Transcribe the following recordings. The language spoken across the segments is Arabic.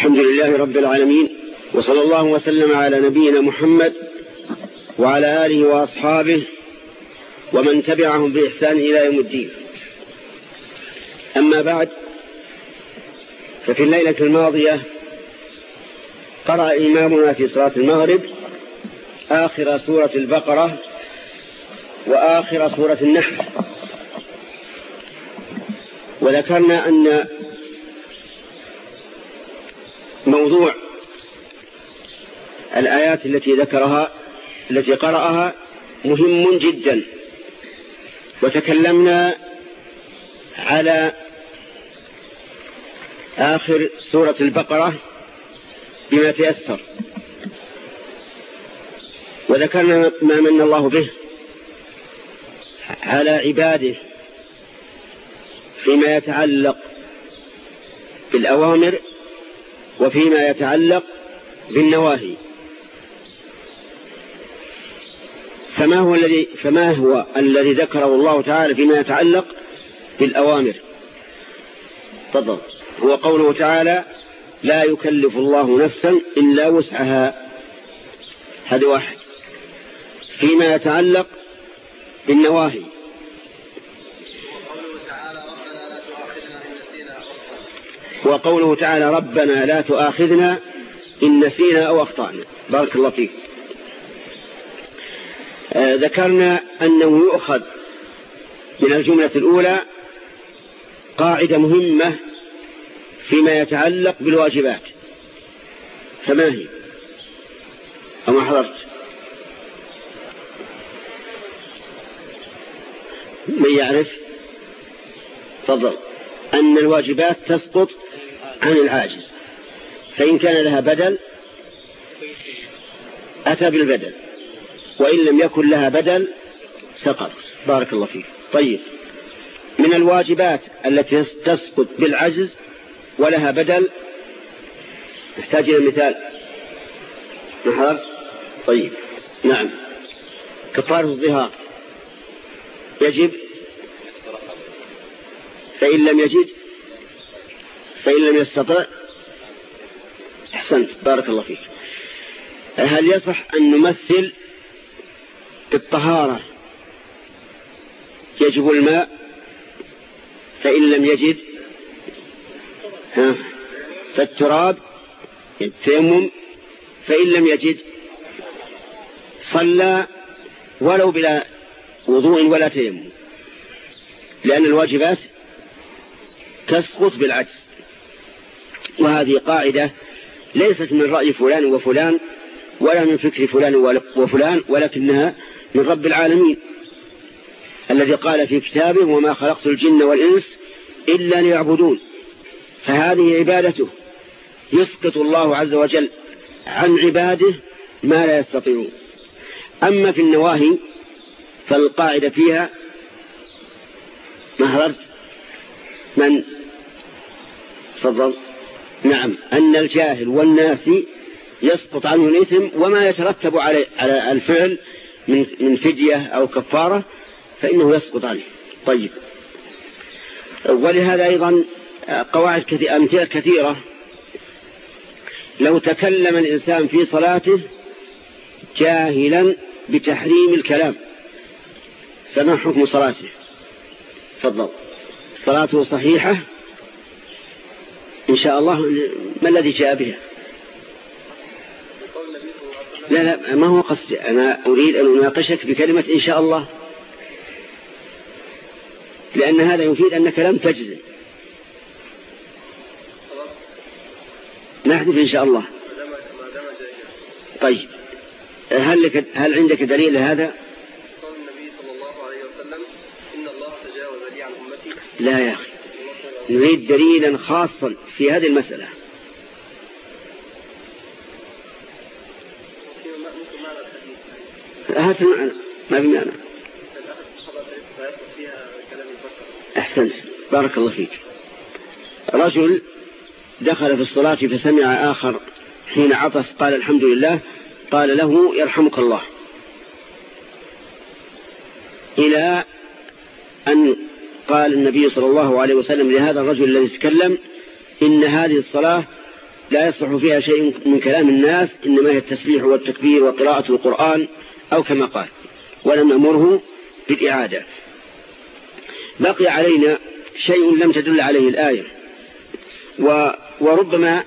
الحمد لله رب العالمين وصلى الله وسلم على نبينا محمد وعلى آله وأصحابه ومن تبعهم بإحسان إلى يوم الدين. أما بعد ففي الليلة الماضية قرأ إمامنا في صلاة المغرب آخر سورة البقرة وآخر سورة النحل. وذكرنا أن موضوع الآيات التي ذكرها التي قرأها مهم جدا. وتكلمنا على آخر سورة البقرة بما تيسر. وذكرنا ما من الله به على عباده فيما يتعلق بالأوامر وفيما يتعلق بالنواهي. فما هو الذي فما هو الذي ذكره الله تعالى فيما يتعلق بالأوامر؟ تفضل. هو قوله تعالى لا يكلف الله نفسا إلا وسعها. هذا واحد. فيما يتعلق بالنواهي. وقوله تعالى ربنا لا تؤاخذنا إن نسينا أو أخطأنا. بارك الله فيك. آه ذكرنا أنه يؤخذ من الجملة الأولى قاعدة مهمة فيما يتعلق بالواجبات. فما هي؟ أما حضرت؟ من يعرف؟ تفضل. أن الواجبات تسقط عن العاجز. فإن كان لها بدل أتى بالبدل. وإن لم يكن لها بدل سقط. بارك الله فيك. طيب. من الواجبات التي تسقط بالعجز ولها بدل نحتاج إلى مثال. نحر طيب. نعم. كفارة الظهار. يجب فإن لم يجد فإن لم يستطع أحسنت بارك الله فيك. هل يصح أن نمثل بالطهارة يجب الماء فإن لم يجد ها فالتراب التيمم فإن لم يجد صلى ولو بلا وضوء ولا تيمم لأن الواجبات تسقط بالعجز. وهذه قاعدة ليست من رأي فلان وفلان ولا من فكر فلان وفلان ولكنها من رب العالمين. الذي قال في كتابه وما خلقت الجن والإنس إلا ليعبدون. فهذه عبادته. يسقط الله عز وجل عن عباده ما لا يستطيعون. أما في النواهي فالقاعدة فيها ما من تفضل. نعم أن الجاهل والناس يسقط عنه الإثم وما يترتب على على الفعل من من فدية أو كفارة فإنه يسقط عنه. طيب. ولهذا أيضا قواعد كثيرة أمثلة كثيرة. لو تكلم الإنسان في صلاته جاهلا بتحريم الكلام فما حكم صلاته؟ تفضل. صلاته صحيحة إن شاء الله ما الذي جاء بها لا لا ما هو قصدي أنا أريد أن أناقشك بكلمة إن شاء الله. لأن هذا يفيد أنك لم تجزم. نحذف إن شاء الله. طيب. هل, لك هل عندك دليل لهذا؟ لا يا أخي. نريد دليلا خاصا في هذه المسألة. هات المعنى ما في معنى. أحسنت. بارك الله فيك. رجل دخل في الصلاة فسمع آخر حين عطس قال الحمد لله قال له يرحمك الله. إلى أن قال النبي صلى الله عليه وسلم لهذا الرجل الذي تكلم إن هذه الصلاة لا يصلح فيها شيء من كلام الناس إنما هي التسبيح والتكبير وقراءة القرآن أو كما قال ولم نأمره بالإعادة. بقي علينا شيء لم تدل عليه الآية وربما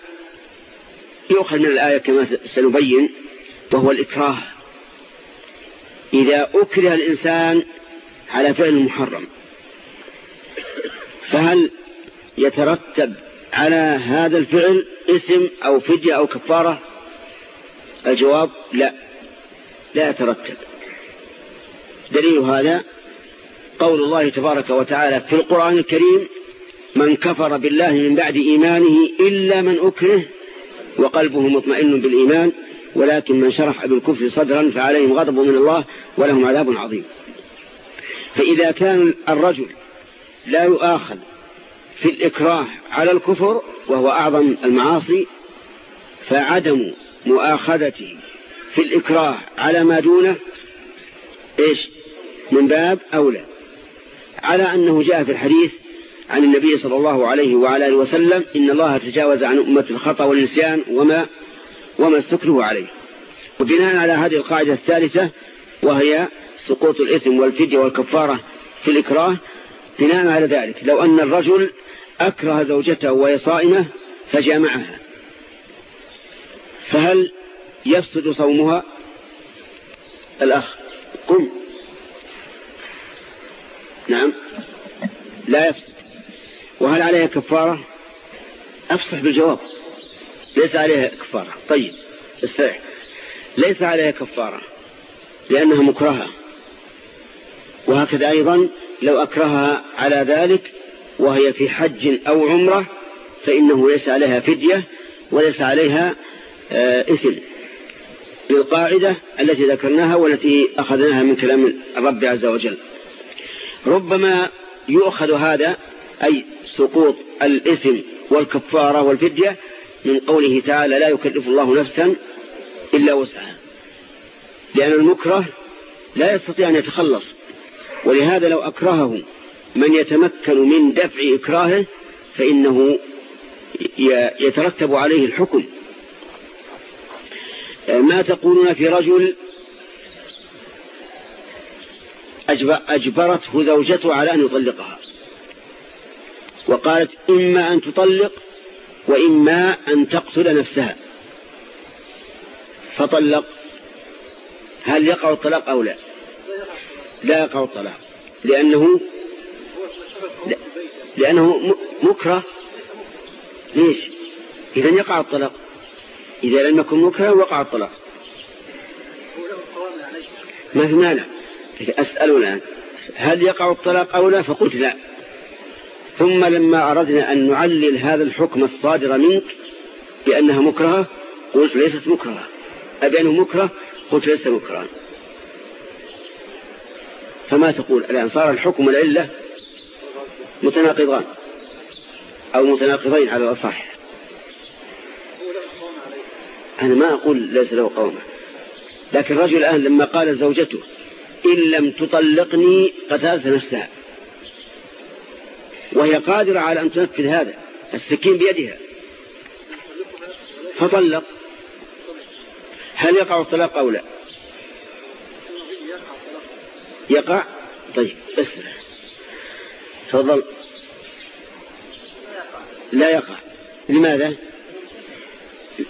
يؤخذ من الآية كما سنبين وهو الإكراه. إذا أكره الإنسان على فعل محرم فهل يترتب على هذا الفعل اسم أو فدية أو كفارة؟ الجواب لا لا يترتب. دليل هذا قول الله تبارك وتعالى في القرآن الكريم من كفر بالله من بعد إيمانه إلا من أكره وقلبه مطمئن بالإيمان ولكن من شرح بالكفر صدرا فعليهم غضب من الله ولهم عذاب عظيم. فإذا كان الرجل لا يؤاخذ في الإكراه على الكفر وهو أعظم المعاصي فعدم مؤاخذته في الإكراه على ما دونه إيش؟ من باب أولى. على أنه جاء في الحديث عن النبي صلى الله عليه وعلى آله وسلم إن الله تجاوز عن أمة الخطأ والنسيان وما وما استكره عليه. وبناء على هذه القاعدة الثالثة وهي سقوط الإثم والفدية والكفارة في الإكراه بناء على ذلك. لو أن الرجل أكره زوجته وهي صائمة فجامعها. فهل يفسد صومها؟ الأخ قم. نعم. لا يفسد. وهل عليها كفارة؟ أفصح بالجواب. ليس عليها كفارة. طيب استريح. ليس عليها كفارة لأنها مكرهة. وهكذا أيضا لو أكرهها على ذلك وهي في حج أو عمرة فإنه ليس عليها فدية وليس عليها آه، إثم للقاعدة التي ذكرناها والتي أخذناها من كلام الرب عز وجل. ربما يؤخذ هذا أي سقوط الإثم والكفارة والفدية من قوله تعالى لا يكلف الله نفسا إلا وسعها لأن المكره لا يستطيع أن يتخلص. ولهذا لو أكرهه من يتمكن من دفع إكراهه فإنه يترتب عليه الحكم. ما تقولون في رجل أجبرته زوجته على أن يطلقها وقالت إما أن تطلق وإما أن تقتل نفسها. فطلق هل يقع الطلاق أو لا؟ لا يقع الطلاق. لأنه لأنه مكره. ليش؟ إذا يقع الطلاق. إذا لم يكن مكره وقع الطلاق. ما في مانع. أسأل الآن هل يقع الطلاق أو لا؟ فقلت لا. ثم لما أردنا أن نعلل هذا الحكم الصادر منك بأنها مكرهة قلت ليست مكرهة. أبي مكره قلت ليس مكرها. فما تقول؟ الآن صار الحكم والعلة متناقضان أو متناقضين على الأصح. أنا ما أقول ليس له قومة لكن الرجل الآن لما قال زوجته إن لم تطلقني قتلت نفسها. وهي قادرة على أن تنفذ هذا السكين بيدها. فطلق. هل يقع الطلاق أو لا؟ يقع؟ طيب اسمع. تفضل. لا يقع. لماذا؟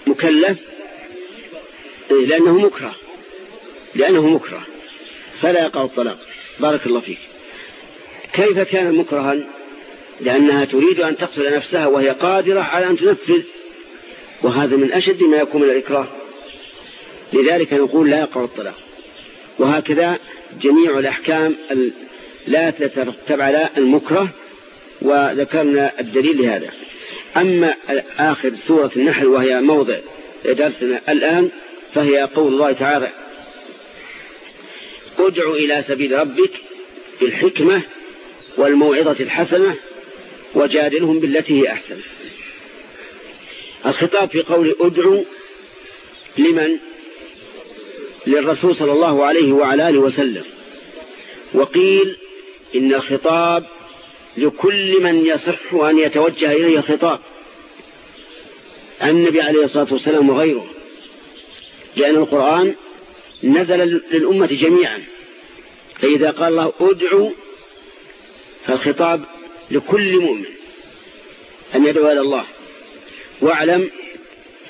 مكلف؟ إيه، لأنه مكره. لأنه مكره. فلا يقع الطلاق. بارك الله فيك. كيف كان مكرها؟ لأنها تريد أن تقتل نفسها وهي قادرة على أن تنفذ. وهذا من أشد ما يكون من الإكراه. لذلك نقول لا يقع الطلاق. وهكذا جميع الأحكام لا تترتب على المكره وذكرنا الدليل لهذا. أما آخر سورة النحل وهي موضع درسنا الآن فهي قول الله تعالى ادع إلى سبيل ربك بالحكمة والموعظة الحسنة وجادلهم بالتي هي أحسن. الخطاب في قول ادعو لمن للرسول صلى الله عليه وعلى آله وسلم. وقيل إن الخطاب لكل من يصح أن يتوجه إليه الخطاب. عن النبي عليه الصلاة والسلام وغيره. لأن القرآن نزل للأمة جميعا. فإذا قال الله ادعوا فالخطاب لكل مؤمن أن يدعو إلى الله. واعلم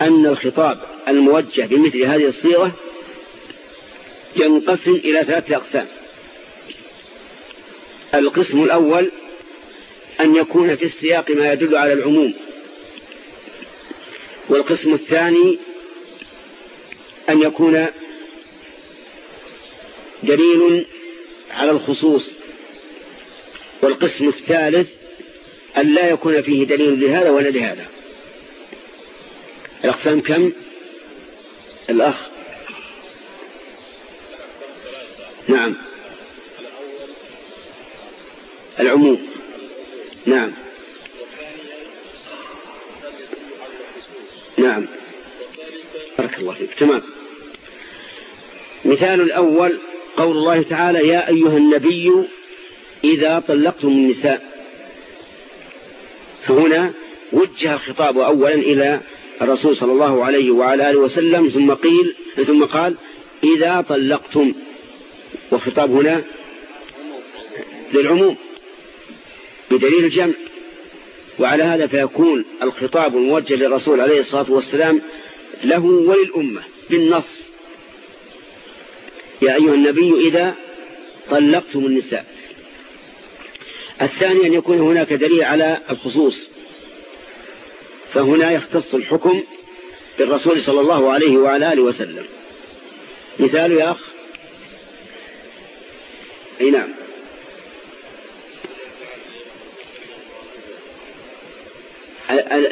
أن الخطاب الموجه بمثل هذه الصيغة ينقسم إلى ثلاثة أقسام. القسم الأول أن يكون في السياق ما يدل على العموم. والقسم الثاني أن يكون دليل على الخصوص. والقسم الثالث أن لا يكون فيه دليل لهذا ولا لهذا. الأقسام كم؟ الأخ نعم. العموم. نعم. نعم. بارك الله فيك. تمام. مثال الأول قول الله تعالى يا أيها النبي إذا طلقتم النساء. فهنا وجه الخطاب أولا إلى الرسول صلى الله عليه وعلى آله وسلم ثم قيل ثم قال إذا طلقتم. والخطاب هنا للعموم بدليل الجمع. وعلى هذا فيكون الخطاب الموجه للرسول عليه الصلاة والسلام له وللأمة بالنص. يا أيها النبي إذا طلقتم النساء. الثاني أن يكون هناك دليل على الخصوص. فهنا يختص الحكم بالرسول صلى الله عليه وعلى آله وسلم. مثال يا أخ أي نعم.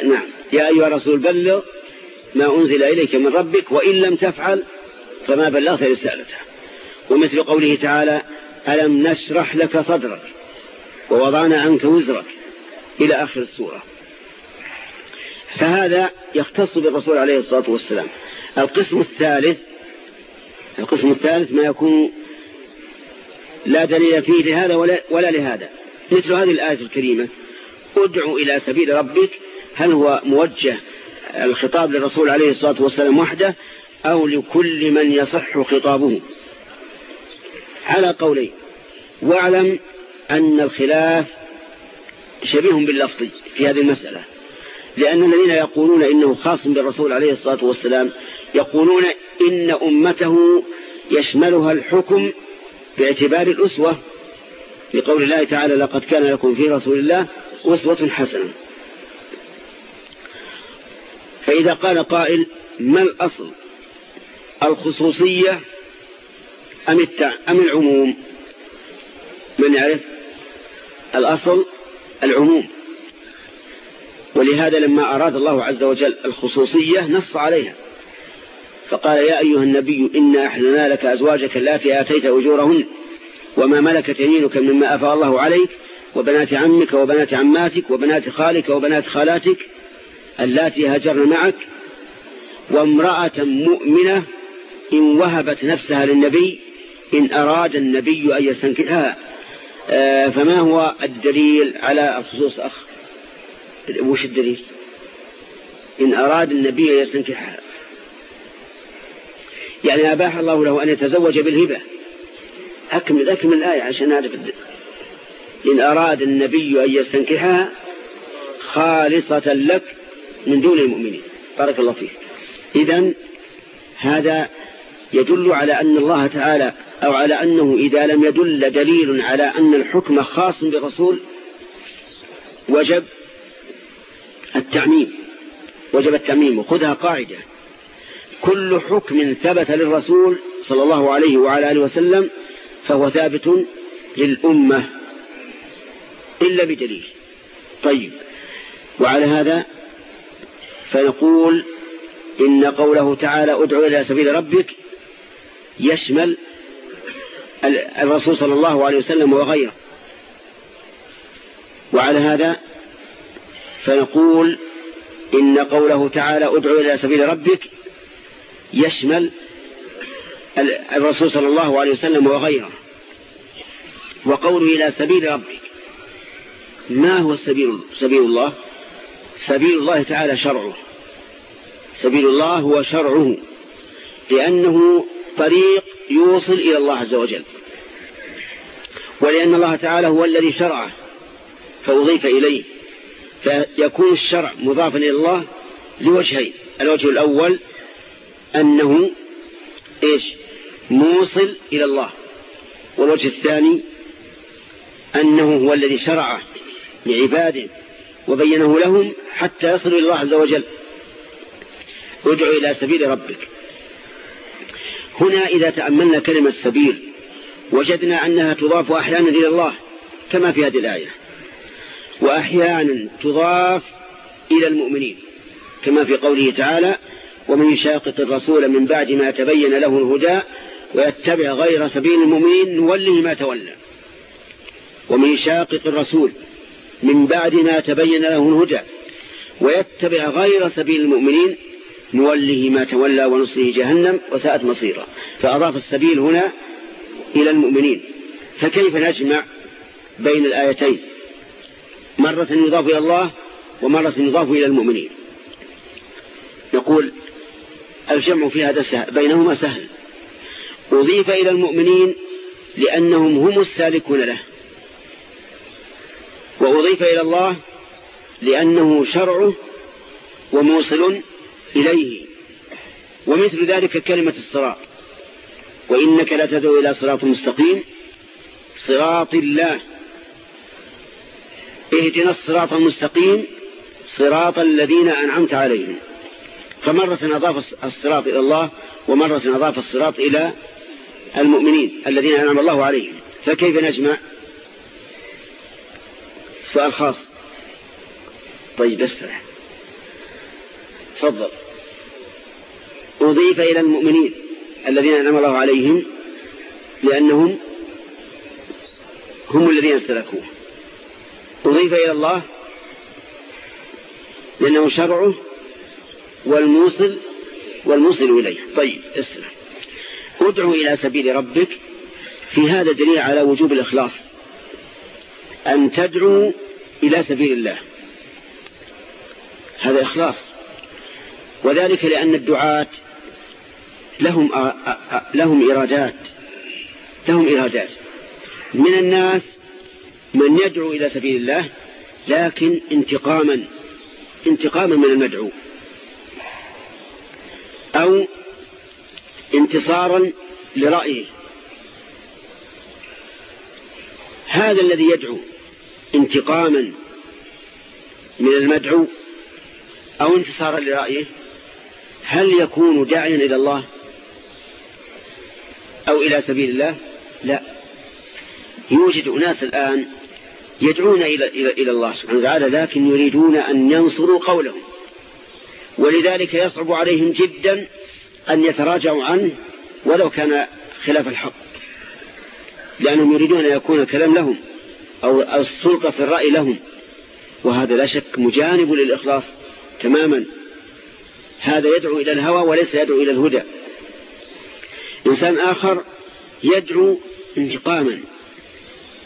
نعم. يا أيها الرسول بلغ ما أنزل إليك من ربك وإن لم تفعل فما بلغت رسالته. ومثل قوله تعالى ألم نشرح لك صدرك ووضعنا عنك وزرك إلى آخر السورة. فهذا يختص بالرسول عليه الصلاة والسلام. القسم الثالث القسم الثالث ما يكون لا دليل فيه لهذا ولا, ولا لهذا. مثل هذه الآية الكريمة ادعو إلى سبيل ربك هل هو موجه الخطاب للرسول عليه الصلاة والسلام وحده أو لكل من يصح خطابه؟ على قولين. واعلم أن الخلاف شبيه باللفظ في هذه المسألة. لأن الذين يقولون إنه خاص بالرسول عليه الصلاة والسلام يقولون إن أمته يشملها الحكم باعتبار الأسوة لقول الله تعالى لقد كان لكم في رسول الله أسوة حسنة. فإذا قال قائل ما الأصل؟ الخصوصية أم, التع... أم العموم؟ من يعرف؟ الأصل العموم. ولهذا لما أراد الله عز وجل الخصوصية نص عليها. فقال يا أيها النبي إنا أحلنا لك أزواجك التي آتيت أجورهن وما ملكت يمينك مما أفاء الله عليك وبنات عمك وبنات عماتك وبنات خالك وبنات خالاتك اللاتي هاجرن معك وامرأة مؤمنة إن وهبت نفسها للنبي إن أراد النبي أن يستنكحها آه، فما هو الدليل على الخصوص أخ؟ وش الدليل؟ إن أراد النبي أن يستنكحها يعني أباح الله له أن يتزوج بالهبة. أكمل أكمل الآية عشان نعرف إن أراد النبي أن يستنكحها خالصة لك من دون المؤمنين. بارك الله فيك. إذا هذا يدل على أن الله تعالى أو على أنه إذا لم يدل دليل على أن الحكم خاص بالرسول وجب التعميم. وجب التعميم. وخذها قاعدة. كل حكم ثبت للرسول صلى الله عليه وعلى آله وسلم فهو ثابت للأمة إلا بدليل. طيب. وعلى هذا فنقول إن قوله تعالى ادعو إلى سبيل ربك يشمل الرسول صلى الله عليه وسلم وغيره. وعلى هذا فنقول إن قوله تعالى ادعو إلى سبيل ربك يشمل الرسول صلى الله عليه وسلم وغيره. وقوله إلى سبيل ربك. ما هو السبيل سبيل الله؟ سبيل الله تعالى شرعه. سبيل الله هو شرعه. لأنه طريق يوصل إلى الله عز وجل. ولأن الله تعالى هو الذي شرعه. فأضيف إليه. فيكون الشرع مضافا إلى الله لوجهين. الوجه الأول أنه إيش؟ موصل إلى الله. والوجه الثاني أنه هو الذي شرعه لعباده وبينه لهم حتى يصلوا إلى الله عز وجل. ادعو إلى سبيل ربك. هنا إذا تأملنا كلمة سبيل وجدنا أنها تضاف أحيانا إلى الله كما في هذه الآية. وأحيانا تضاف إلى المؤمنين كما في قوله تعالى ومن يشاقق الرسول من بعد ما تبين له الهدى ويتبع غير سبيل المؤمنين نوله ما تولى. ومن يشاقق الرسول من بعد ما تبين له الهدى ويتبع غير سبيل المؤمنين نوله ما تولى ونصله جهنم وساءت مصيرا. فأضاف السبيل هنا إلى المؤمنين. فكيف نجمع بين الآيتين؟ مرة يضاف إلى الله ومرة يضاف إلى المؤمنين. يقول الجمع في هذا سهل بينهما سهل. أضيف إلى المؤمنين لأنهم هم السالكون له. وأضيف إلى الله لأنه شرعه وموصل إليه. ومثل ذلك كلمة الصراط. وإنك لا تدعو إلى صراط مستقيم. صراط الله. اهدنا الصراط المستقيم. صراط الذين أنعمت عليهم. فمرة أضاف الصراط إلى الله ومرة أضاف الصراط إلى المؤمنين الذين أنعم الله عليهم. فكيف نجمع؟ سؤال خاص. طيب استرح تفضل. أضيف إلى المؤمنين الذين أنعم الله عليهم لأنهم هم الذين استلكوه أضيف إلى الله لأنه شرعه والموصل والموصل إليه. طيب اسمع ادعو إلى سبيل ربك. في هذا دليل على وجوب الإخلاص. أن تدعو إلى سبيل الله. هذا إخلاص. وذلك لأن الدعاة لهم لهم إرادات. لهم إرادات. من الناس من يدعو إلى سبيل الله لكن انتقاما انتقاما من المدعو. أو انتصارا لرأيه. هذا الذي يدعو انتقاما من المدعو أو انتصارا لرأيه هل يكون داعيا إلى الله أو إلى سبيل الله؟ لا. يوجد أناس الآن يدعون إلى, الله سبحانه وتعالى لكن يريدون أن ينصروا قولهم. ولذلك يصعب عليهم جدا أن يتراجعوا عنه ولو كان خلاف الحق. لأنهم يريدون أن يكون الكلام لهم أو السلطة في الرأي لهم. وهذا لا شك مجانب للإخلاص تماما. هذا يدعو إلى الهوى وليس يدعو إلى الهدى. إنسان آخر يدعو انتقاما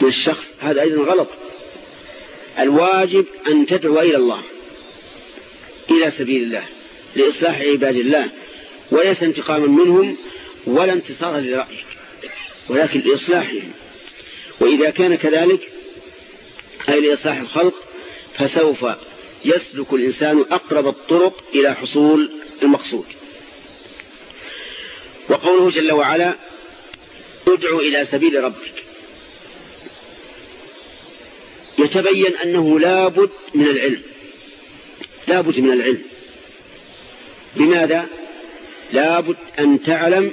من الشخص. هذا أيضا غلط. الواجب أن تدعو إلى الله. إلى سبيل الله لإصلاح عباد الله وليس انتقاما منهم ولا انتصارا لرأيك ولكن لإصلاحهم. وإذا كان كذلك أي لإصلاح الخلق فسوف يسلك الإنسان أقرب الطرق إلى حصول المقصود. وقوله جل وعلا ادعو إلى سبيل ربك. يتبين أنه لابد من العلم. لابد من العلم. لماذا؟ لابد أن تعلم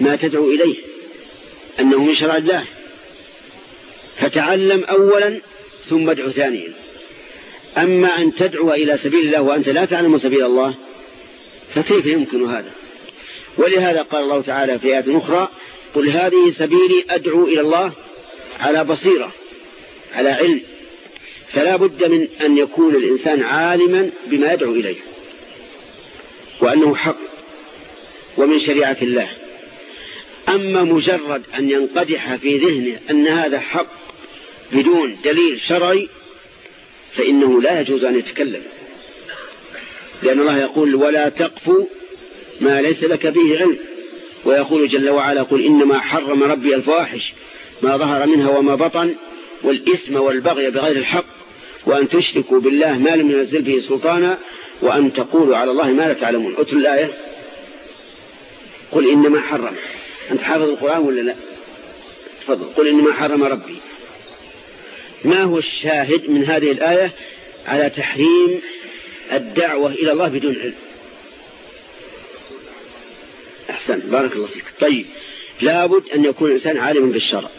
ما تدعو إليه أنه من شرع الله. فتعلم أولا ثم ادعو ثانيا. أما أن تدعو إلى سبيل الله وأنت لا تعلم سبيل الله فكيف يمكن هذا؟ ولهذا قال الله تعالى في آيات أخرى قل هذه سبيلي أدعو إلى الله على بصيرة على علم. فلا بد من أن يكون الإنسان عالما بما يدعو إليه وأنه حق ومن شريعة الله. أما مجرد أن ينقدح في ذهنه أن هذا حق بدون دليل شرعي فإنه لا يجوز أن يتكلم. لأن الله يقول ولا تقف ما ليس لك به علم. ويقول جل وعلا قل إنما حرم ربي الفواحش ما ظهر منها وما بطن والإثم والبغي بغير الحق. وأن تشركوا بالله ما لم ينزل به سلطانا وأن تقولوا على الله ما لا تعلمون. أتل الآية؟ قل إنما حرم. أنت حافظ القرآن ولا لا؟ تفضل. قل إنما حرم ربي. ما هو الشاهد من هذه الآية على تحريم الدعوة إلى الله بدون علم؟ أحسن. بارك الله فيك. طيب. لابد أن يكون الإنسان عالما بالشرع.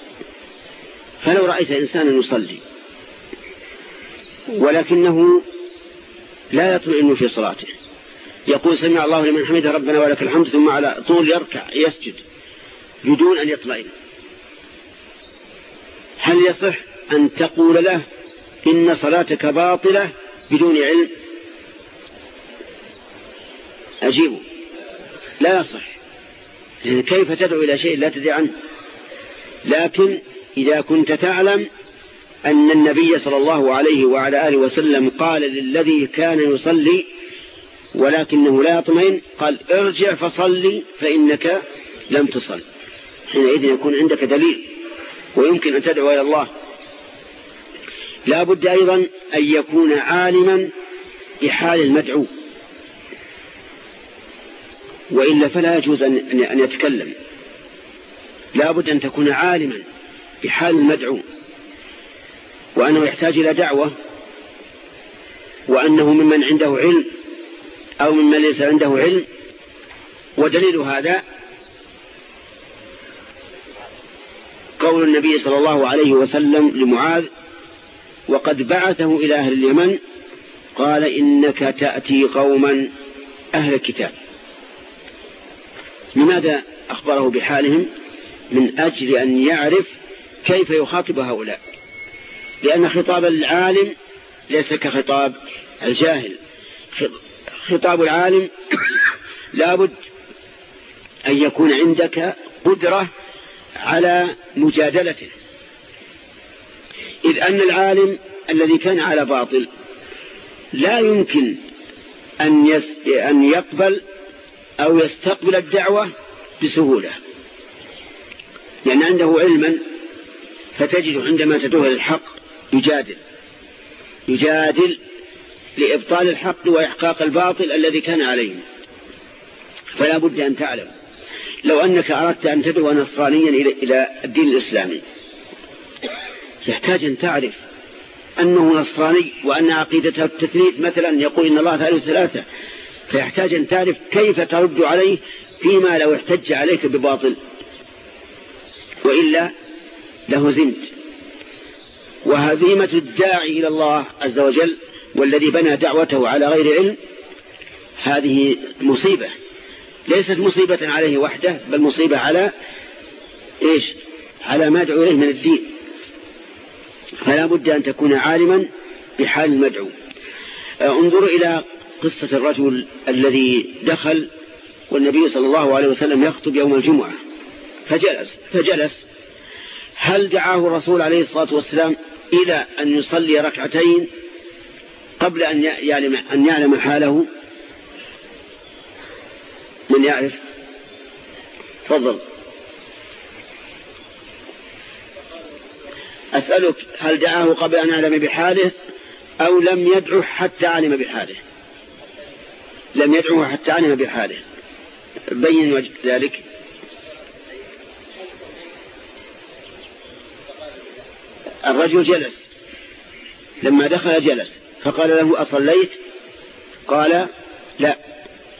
فلو رأيت إنسانا يصلي ولكنه لا يطمئن في صلاته. يقول سمع الله لمن حمد ربنا ولك الحمد ثم على طول يركع يسجد بدون أن يطمئن. هل يصح أن تقول له إن صلاتك باطلة بدون علم؟ أجيبه. لا يصح. كيف تدعو إلى شيء لا تدري عنه؟ لكن إذا كنت تعلم أن النبي صلى الله عليه وعلى آله وسلم قال للذي كان يصلي ولكنه لا يطمئن قال ارجع فصلي فإنك لم تصل. حينئذ يكون عندك دليل ويمكن أن تدعو إلى الله. لا بد أيضا أن يكون عالما بحال المدعو. وإلا فلا يجوز أن يتكلم. لا بد أن تكون عالما بحال المدعو. وأنه يحتاج إلى دعوة وأنه ممن عنده علم أو ممن ليس عنده علم ودليل هذا قول النبي صلى الله عليه وسلم لمعاذ وقد بعثه إلى أهل اليمن قال إنك تأتي قوما أهل الكتاب. لماذا أخبره بحالهم؟ من أجل أن يعرف كيف يخاطب هؤلاء. لأن خطاب العالم ليس كخطاب الجاهل. خطاب العالم لابد أن يكون عندك قدرة على مجادلته. إذ أن العالم الذي كان على باطل لا يمكن أن, أن يقبل أو يستقبل الدعوة بسهولة. لأن عنده علما فتجد عندما تدوه للحق يجادل. يجادل لإبطال الحق وإحقاق الباطل الذي كان عليه. فلا بد أن تعلم. لو أنك أردت أن تدعو نصرانيا إلى الدين الإسلامي يحتاج أن تعرف أنه نصراني وأن عقيدته التثليث مثلا يقول إن الله ثالث ثلاثة. فيحتاج أن تعرف كيف ترد عليه فيما لو احتج عليك بباطل. وإلا لهزمت وهزيمة الداعي إلى الله عز وجل والذي بنى دعوته على غير علم هذه مصيبة. ليست مصيبة عليه وحده بل مصيبة على إيش؟ على ما دعو إليه من الدين. فلا بد أن تكون عالما بحال المدعو. انظروا إلى قصة الرجل الذي دخل والنبي صلى الله عليه وسلم يخطب يوم الجمعة. فجلس فجلس. هل دعاه الرسول عليه الصلاة والسلام؟ إلى أن يصلي ركعتين قبل أن يعلم, أن يعلم حاله. من يعرف؟ تفضل. أسألك هل دعاه قبل أن يعلم بحاله أو لم يدعه حتى علم بحاله؟ لم يدعه حتى علم بحاله. بين ذلك. الرجل جلس. لما دخل جلس. فقال له أصليت؟ قال لا.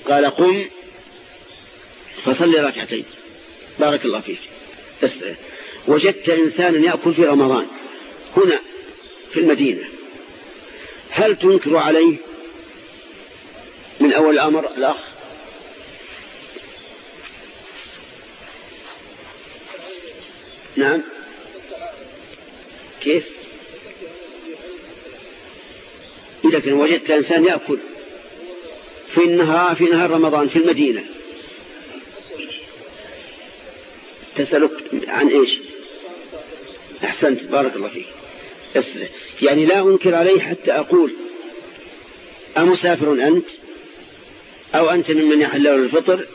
قال قم. فصلي ركعتين. بارك الله فيك. وجدت إنسانا يأكل في رمضان. هنا في المدينة. هل تنكر عليه؟ من أول الأمر الأخ؟ نعم. كيف؟ إذا كان وجدت إنسان يأكل في النهار في نهار رمضان في المدينة. تسألك عن إيش؟ أحسنت بارك الله فيك. يعني لا أنكر عليه حتى أقول أمسافر أنت؟ أو أنت ممن يحل له الفطر؟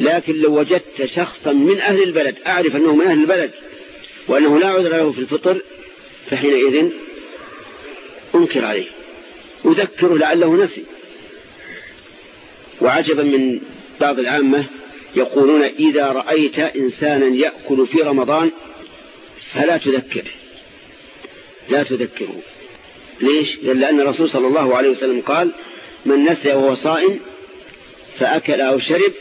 لكن لو وجدت شخصا من أهل البلد أعرف أنه من أهل البلد وأنه لا عذر له في الفطر فحينئذ أنكر عليه. أذكره لعله نسي. وعجبا من بعض العامة يقولون إذا رأيت إنسانا يأكل في رمضان فلا تذكره. لا تذكره. ليش؟ لأن الرسول صلى الله عليه وسلم قال من نسي وهو صائم فأكل أو شرب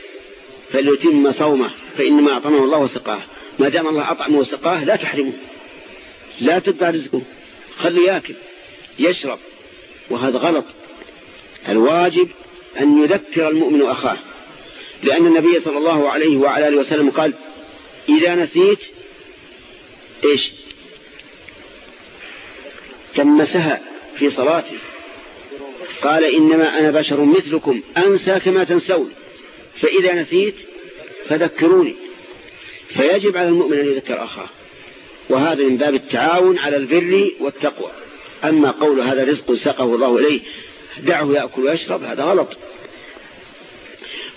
فليتم صومه فإنما أعطمه الله وسقاه. ما دام الله أطعمه وسقاه لا تحرمه. لا تقطع رزقه. خليه ياكل يشرب. وهذا غلط. الواجب أن يذكر المؤمن أخاه. لأن النبي صلى الله عليه وعلى آله وسلم قال إذا نسيت إيش؟ تمسها في صلاتي. قال إنما أنا بشر مثلكم أنسى كما تنسون. فإذا نسيت فذكروني. فيجب على المؤمن أن يذكر أخاه. وهذا من باب التعاون على البر والتقوى. أما قول هذا رزق سقه الله إليه دعه يأكل ويشرب هذا غلط.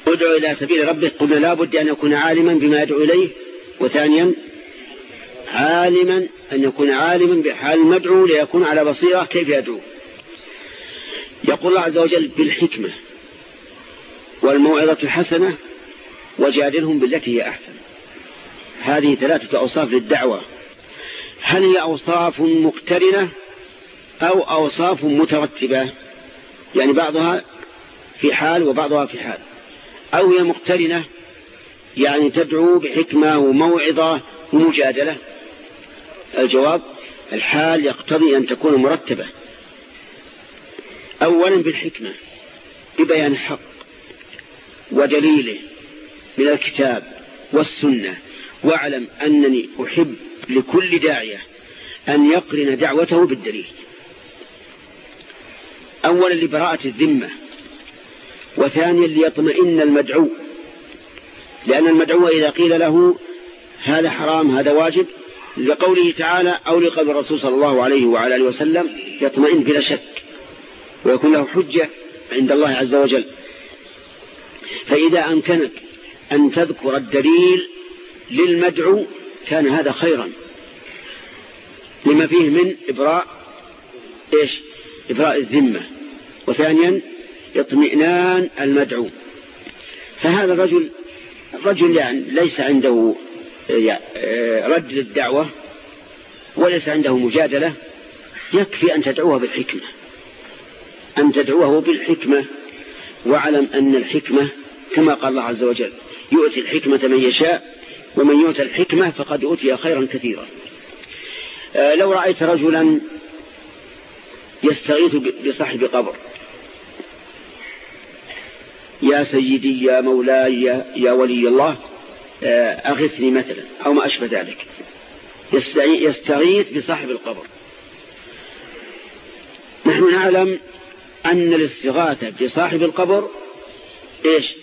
ادعو إلى سبيل ربك. قلنا لا بد أن يكون عالما بما يدعو إليه. وثانيا عالما أن يكون عالما بحال المدعو ليكون على بصيرة كيف يدعو. يقول الله عز وجل بالحكمة والموعظة الحسنة وجادلهم بالتي هي أحسن. هذه ثلاثة أوصاف للدعوة. هل هي أوصاف مقترنة أو أوصاف مترتبة؟ يعني بعضها في حال وبعضها في حال. أو هي مقترنة يعني تدعو بحكمة وموعظة ومجادلة؟ الجواب الحال يقتضي أن تكون مرتبة. أولا بالحكمة ببيان الحق ودليله من الكتاب والسنة. واعلم أنني أحب لكل داعية أن يقرن دعوته بالدليل. أولا لبراءة الذمة وثانيا ليطمئن المدعو. لأن المدعو إذا قيل له هذا حرام هذا واجب لقوله تعالى أو لقول الرسول صلى الله عليه وعلى آله وسلم يطمئن بلا شك ويكون له حجة عند الله عز وجل. فإذا أمكنك أن تذكر الدليل للمدعو كان هذا خيرا. لما فيه من إبراء إيش؟ إبراء الذمة. وثانيا اطمئنان المدعو. فهذا الرجل رجل يعني ليس عنده يعني رد للدعوة وليس عنده مجادلة. يكفي أن تدعوه بالحكمة. أن تدعوه بالحكمة. واعلم أن الحكمة كما قال الله عز وجل يؤتي الحكمة من يشاء ومن يؤتى الحكمة فقد أوتي خيرا كثيرا. آه، لو رأيت رجلا يستغيث بصاحب قبر. يا سيدي يا مولاي يا ولي الله آه، أغثني مثلا أو ما أشبه ذلك. يستغيث بصاحب القبر. نحن نعلم أن الاستغاثة بصاحب القبر إيش؟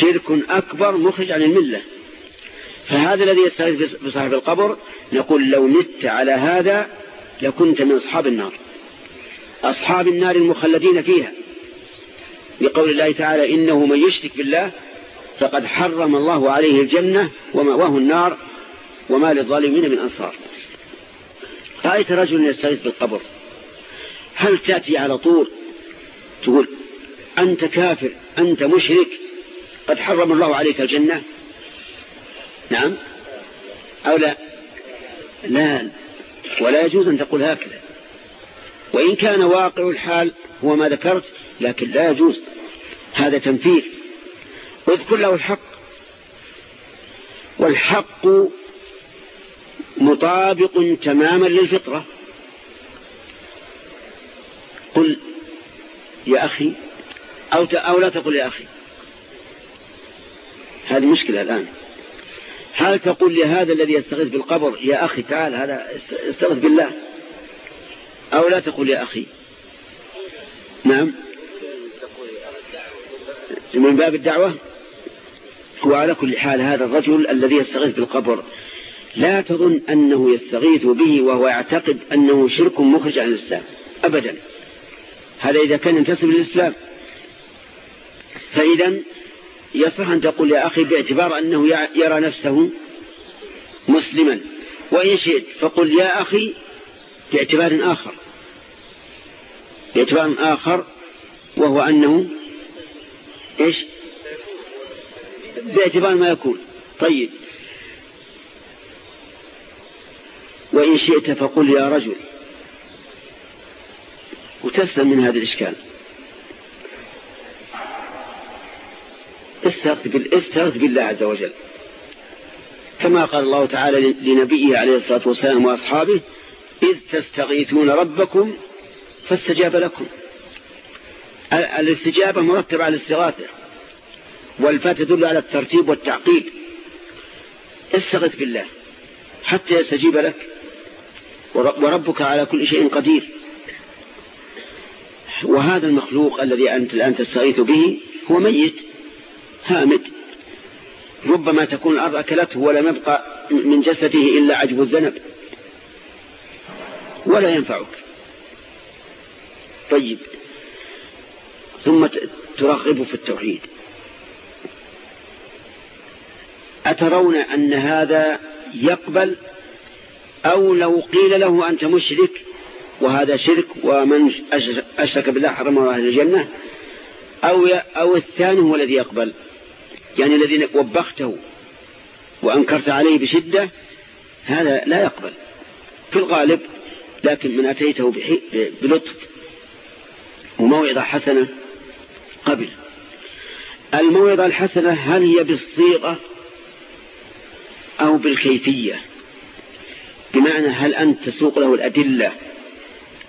شرك أكبر مخرج عن الملة. فهذا الذي يستغيث بصاحب القبر نقول لو مت على هذا لكنت من أصحاب النار. أصحاب النار المخلدين فيها. لقول الله تعالى إنه من يشرك بالله فقد حرم الله عليه الجنة ومأواه النار وما للظالمين من أنصار. رأيت رجل يستغيث بالقبر. هل تأتي على طول؟ تقول أنت كافر أنت مشرك قد حرم الله عليك الجنة؟ نعم؟ أو لا؟ لا. ولا يجوز أن تقول هكذا. وإن كان واقع الحال هو ما ذكرت لكن لا يجوز. هذا تنفير اذكر له الحق. والحق مطابق تماما للفطرة. قل يا أخي أو, أو لا تقل يا أخي. هذه مشكلة الآن. هل تقول لهذا الذي يستغيث بالقبر يا أخي تعال هذا استغيث بالله. أو لا تقول يا أخي. نعم. من باب الدعوة وعلى كل حال هذا الرجل الذي يستغيث بالقبر. لا تظن أنه يستغيث به وهو يعتقد أنه شرك مخرج عن الإسلام. أبدا. هذا إذا كان ينتسب للإسلام. فإذا يصح أن تقول يا أخي باعتبار أنه يرى نفسه مسلما. وإن شئت فقل يا أخي باعتبار آخر. باعتبار آخر وهو أنه إيش؟ باعتبار ما يكون. طيب. وإن شئت فقل يا رجل. وتسلم من هذا الإشكال. استغث بالله عز وجل. كما قال الله تعالى لنبيه عليه الصلاة والسلام وأصحابه إذ تستغيثون ربكم فاستجاب لكم. الاستجابة مرتبة على الاستغاثة والفاء تدل على الترتيب والتعقيب. استغث بالله حتى يستجيب لك وربك على كل شيء قدير. وهذا المخلوق الذي أنت الآن تستغيث به هو ميت. هامد ربما تكون الأرض أكلته ولم يبقى من جسده إلا عجب الذنب. ولا ينفعك. طيب. ثم ترغب في التوحيد. أترون أن هذا يقبل؟ أو لو قيل له أنت مشرك وهذا شرك ومن أشرك بالله حرم الله الجنة؟ أو, أو الثاني هو الذي يقبل؟ يعني الذي وبخته وأنكرت عليه بشدة هذا لا يقبل. في الغالب لكن من أتيته بلطف وموعظة حسنة قبل. الموعظة الحسنة هل هي بالصيغة أو بالكيفية؟ بمعنى هل أنت تسوق له الأدلة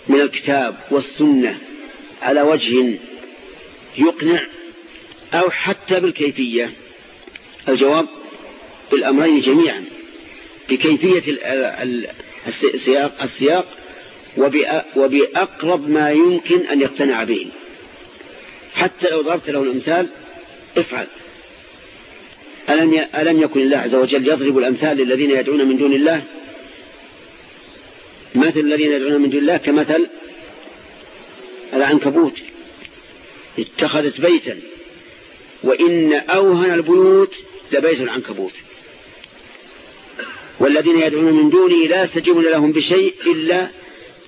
من الكتاب والسنة على وجه يقنع أو حتى بالكيفية. الجواب بالأمرين جميعا. بكيفية السياق, السياق وبأقرب ما يمكن أن يقتنع به. حتى لو ضربت له الأمثال افعل. ألم يكن الله عز وجل يضرب الأمثال للذين يدعون من دون الله؟ مثل الذين يدعون من دون الله كمثل العنكبوت. اتخذت بيتا. وإن أوهن البيوت لبيت العنكبوت. والذين يدعون من دونه لا يستجيبون لهم بشيء إلا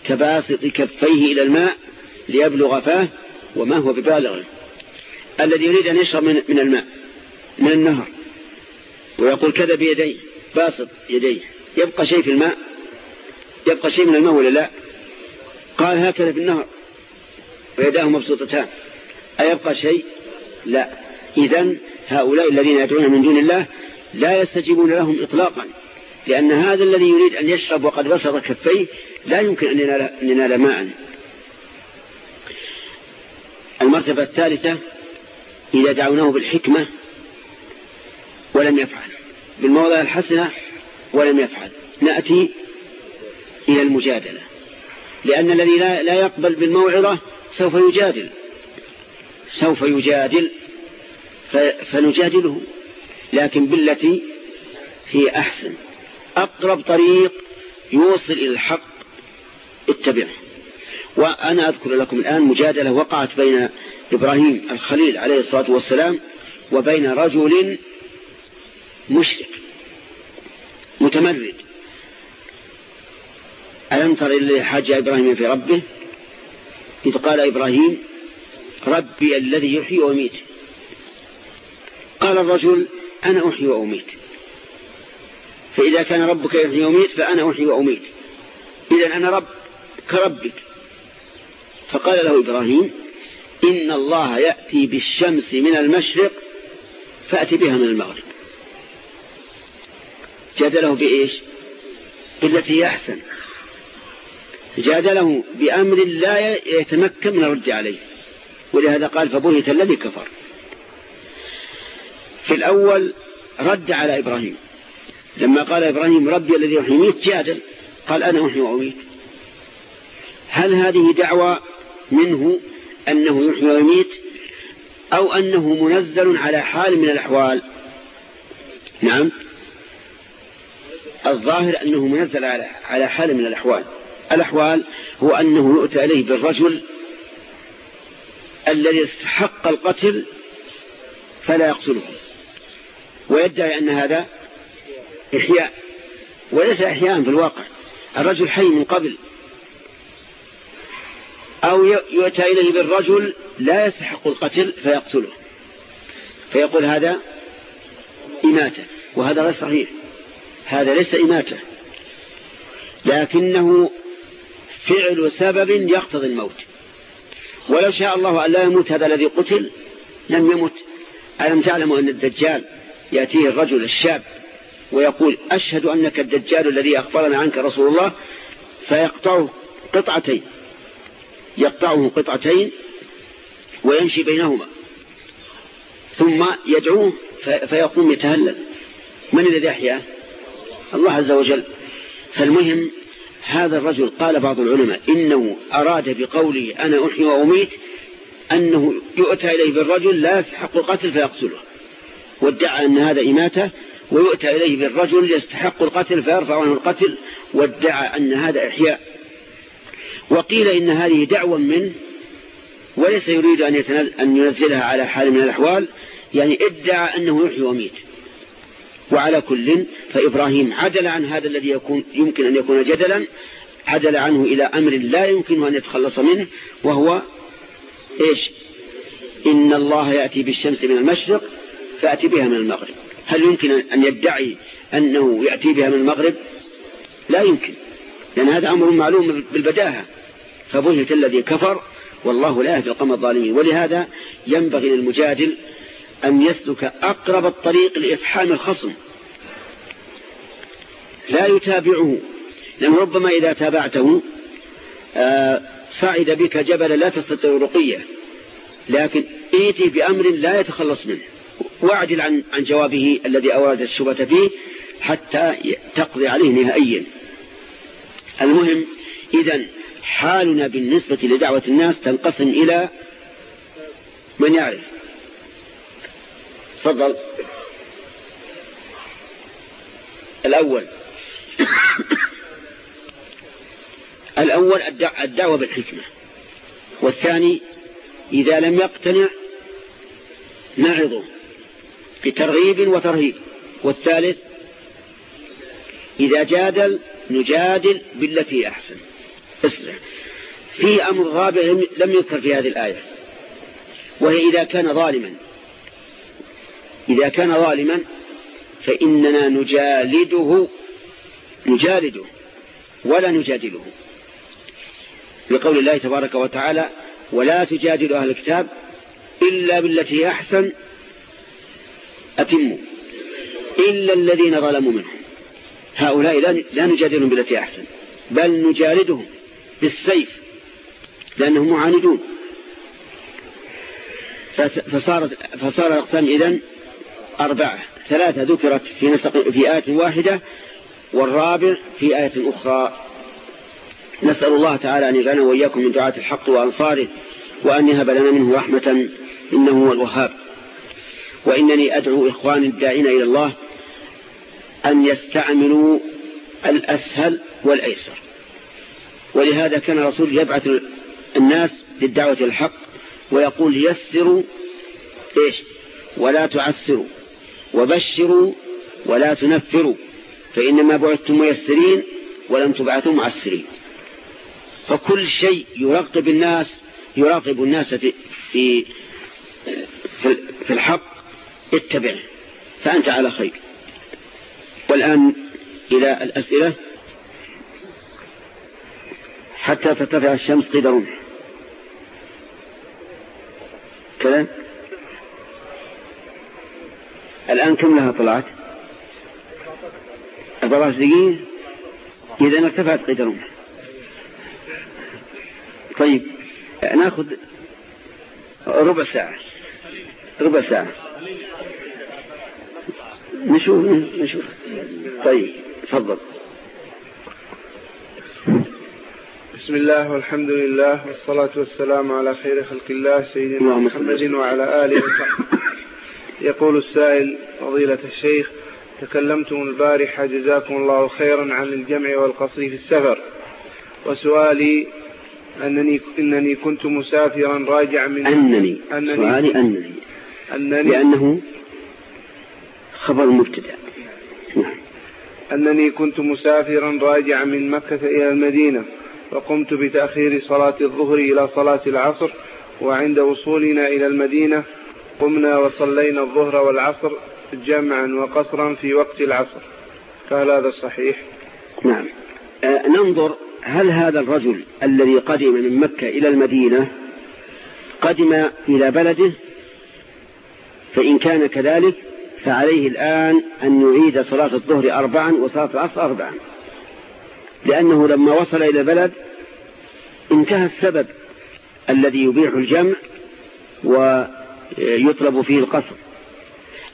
كباسط كفيه إلى الماء ليبلغ فاه وما هو ببالغ. الذي يريد أن يشرب من, الماء من النهر. ويقول كذا بيديه باسط يديه. يبقى شيء في الماء؟ يبقى شيء من الماء ولا لا؟ قال هكذا في النهر ويداه مبسوطتان. أيبقى شيء؟ لا. إذا هؤلاء الذين يدعون من دون الله لا يستجيبون لهم إطلاقا لأن هذا الذي يريد أن يشرب وقد بسط كفيه لا يمكن أن ينال, ينال ماء. المرتبة الثالثة إذا دعوناه بالحكمة ولم يفعل بالموضع الحسنة ولم يفعل. نأتي إلى المجادلة لأن الذي لا يقبل بالموعظة سوف يجادل سوف يجادل فنجادله. لكن بالتي هي أحسن. أقرب طريق يوصل إلى الحق اتبعه. وأنا أذكر لكم الآن مجادلة وقعت بين إبراهيم الخليل عليه الصلاة والسلام وبين رجل مشرك متمرد. ألم تر إلى حاج إبراهيم في ربه؟ إذ قال إبراهيم ربي الذي يحيي ويميت. قال الرجل أنا أحيي وأميت. فإذا كان ربك يحيي ويميت فأنا أحيي وأميت. إذا أنا رب كربك. فقال له إبراهيم إن الله يأتي بالشمس من المشرق فأتي بها من المغرب. جادله بإيش؟ بالتي هي أحسن. جادله بأمر لا يتمكن من الرد عليه. ولهذا قال فبهت الذي كفر. في الأول رد على إبراهيم. لما قال إبراهيم ربي الذي يحيي ويميت جادل. قال أنا أحيي وأميت. هل هذه دعوة منه أنه يحيي ويميت أو أنه منزل على حال من الأحوال؟ نعم. الظاهر أنه منزل على حال من الأحوال. الأحوال هو أنه يؤتى إليه بالرجل الذي استحق القتل فلا يقتله. ويدعي أن هذا إحياء وليس إحياء في الواقع. الرجل حي من قبل. أو يؤتى إليه بالرجل لا يستحق القتل فيقتله. فيقول هذا إماتة وهذا غير صحيح. هذا ليس إماتة. لكنه فعل سبب يقتضي الموت. ولو شاء الله أن لا يموت هذا الذي قتل لم يمت. ألم تعلموا أن الدجال يأتيه الرجل الشاب ويقول أشهد أنك الدجال الذي أخبرنا عنك رسول الله فيقطعه قطعتين يقطعه قطعتين ويمشي بينهما. ثم يدعوه فيقوم يتهلل. من الذي أحياه الله عز وجل. فالمهم هذا الرجل قال بعض العلماء إنه أراد بقوله أنا أحيي وأميت أنه يؤتى إليه بالرجل لا يستحق القتل فيقتله. وادعى أن هذا إماتة ويؤتى إليه بالرجل يستحق القتل فيرفع عنه القتل وادعى أن هذا إحياء. وقيل إن هذه دعوة منه وليس يريد أن, أن ينزلها على حال من الأحوال يعني ادعى أنه يحيي وميت وعلى كل فإبراهيم عدل عن هذا الذي يكون يمكن أن يكون جدلا عدل عنه إلى أمر لا يمكن أن يتخلص منه وهو إيش؟ إن الله يأتي بالشمس من المشرق فأتي بها من المغرب. هل يمكن أن يدعي أنه يأتي بها من المغرب؟ لا يمكن لأن هذا أمر معلوم بالبداهة. فبهت الذي كفر والله لا يهدي القوم الظالمين. ولهذا ينبغي للمجادل أن يسلك أقرب الطريق لإفحام الخصم. لا يتابعه لأنه ربما إذا تابعته آه، صعد بك جبل لا تستطيع رقية. لكن ائتي بأمر لا يتخلص منه. واعدل عن, عن جوابه الذي أورد الشبهة فيه حتى تقضي عليه نهائيا. المهم إذا حالنا بالنسبة لدعوة الناس تنقسم إلى من يعرف. تفضل. الأول. الأول الدعوة بالحكمة. والثاني إذا لم يقتنع نعظه. بترغيب وترهيب. والثالث إذا جادل نجادل بالتي أحسن. اسمع في أمر رابع لم يذكر في هذه الآية وهي إذا كان ظالما. إذا كان ظالما فإننا نجالده نجالده ولا نجادله. لقول الله تبارك وتعالى ولا تجادل أهل الكتاب إلا بالتي أحسن أتموا إلا الذين ظلموا منهم. هؤلاء لا نجادلهم بالتي أحسن بل نجالدهم بالسيف لأنهم معاندون. فصارت فصار الأقسام إذن أربعة. ثلاثة ذكرت في, نسق في آية واحدة والرابع في آية أخرى. نسأل الله تعالى أن يجعلنا وإياكم من دعاة الحق وأنصاره وأن يهب لنا منه رحمة إنه هو الوهاب. وإنني أدعو إخواني الداعين إلى الله أن يستعملوا الأسهل والأيسر. ولهذا كان الرسول يبعث الناس للدعوة الحق ويقول يسروا إيش؟ ولا تعسروا وبشروا ولا تنفروا فإنما بعثتم ميسرين ولم تبعثوا معسرين. فكل شيء يرغب الناس يراقب الناس في في في الحق اتبعه فأنت على خير. والآن إلى الأسئلة. حتى ترتفع الشمس قيد رمح كذا. الآن كم لها طلعت؟ 14 دقيقة إذا ارتفعت قيد رمح طيب نأخذ ربع ساعة. ربع ساعة. نشوف نشوف. طيب تفضل. بسم الله والحمد لله والصلاة والسلام على خير خلق الله سيدنا محمد وعلى آله وصحبه. يقول السائل فضيلة الشيخ تكلمتم البارحة جزاكم الله خيرا عن الجمع والقصر في السفر. وسؤالي أنني إنني كنت مسافرا راجعا من أنني, أنني. سؤالي أنني. أنني. لأنه خبر مبتدأ. نعم. أنني كنت مسافرا راجعا من مكة إلى المدينة فقمت بتأخير صلاة الظهر إلى صلاة العصر وعند وصولنا إلى المدينة قمنا وصلينا الظهر والعصر جمعا وقصرا في وقت العصر. فهل هذا صحيح؟ نعم. آه ننظر هل هذا الرجل الذي قدم من مكة إلى المدينة قدم إلى بلده؟ فإن كان كذلك فعليه الآن أن يعيد صلاة الظهر أربعا وصلاة العصر أربعا. لأنه لما وصل إلى البلد انتهى السبب الذي يبيح الجمع ويطلب فيه القصر.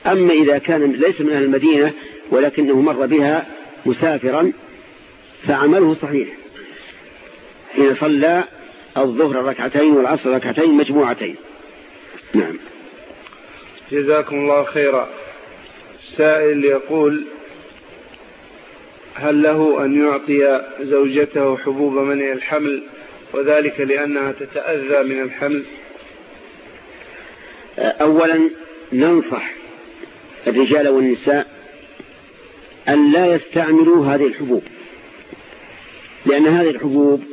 أما إذا كان ليس من أهل المدينة ولكنه مر بها مسافرا فعمله صحيح. حين صلى الظهر ركعتين والعصر ركعتين مجموعتين. نعم. جزاكم الله خيرا. السائل يقول هل له أن يعطي زوجته حبوب منع الحمل وذلك لأنها تتأذى من الحمل؟ أولا ننصح الرجال والنساء أن لا يستعملوا هذه الحبوب لأن هذه الحبوب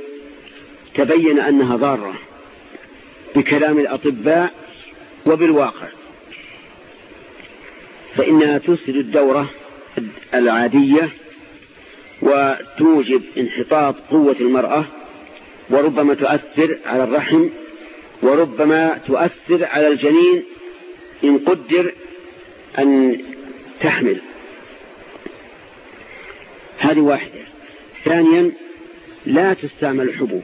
تبين أنها ضارة بكلام الأطباء وبالواقع. فإنها تفسد الدورة العادية وتوجب انحطاط قوة المرأة وربما تؤثر على الرحم وربما تؤثر على الجنين إن قدر أن تحمل. هذه واحدة. ثانيا لا تستعمل الحبوب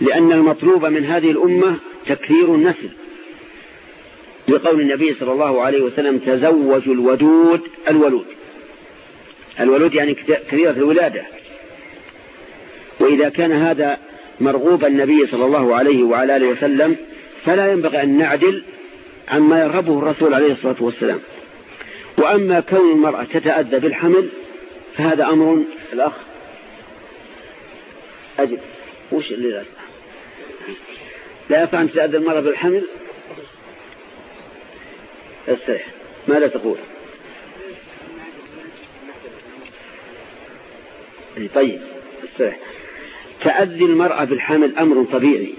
لأن المطلوب من هذه الأمة تكثير النسل. لقول النبي صلى الله عليه وسلم تزوجوا الودود الولود. الولود يعني كثيرة الولادة. وإذا كان هذا مرغوب النبي صلى الله عليه وعلى آله وسلم فلا ينبغي أن نعدل عما يرغبه الرسول عليه الصلاة والسلام. وأما كون المرأة تتأذى بالحمل فهذا أمر الأخ. أجب وش اللي لا لا يفعل أن تتأذى المرأة بالحمل؟ استرح ماذا تقول؟ طيب استرح تأذي المرأة بالحمل أمر طبيعي.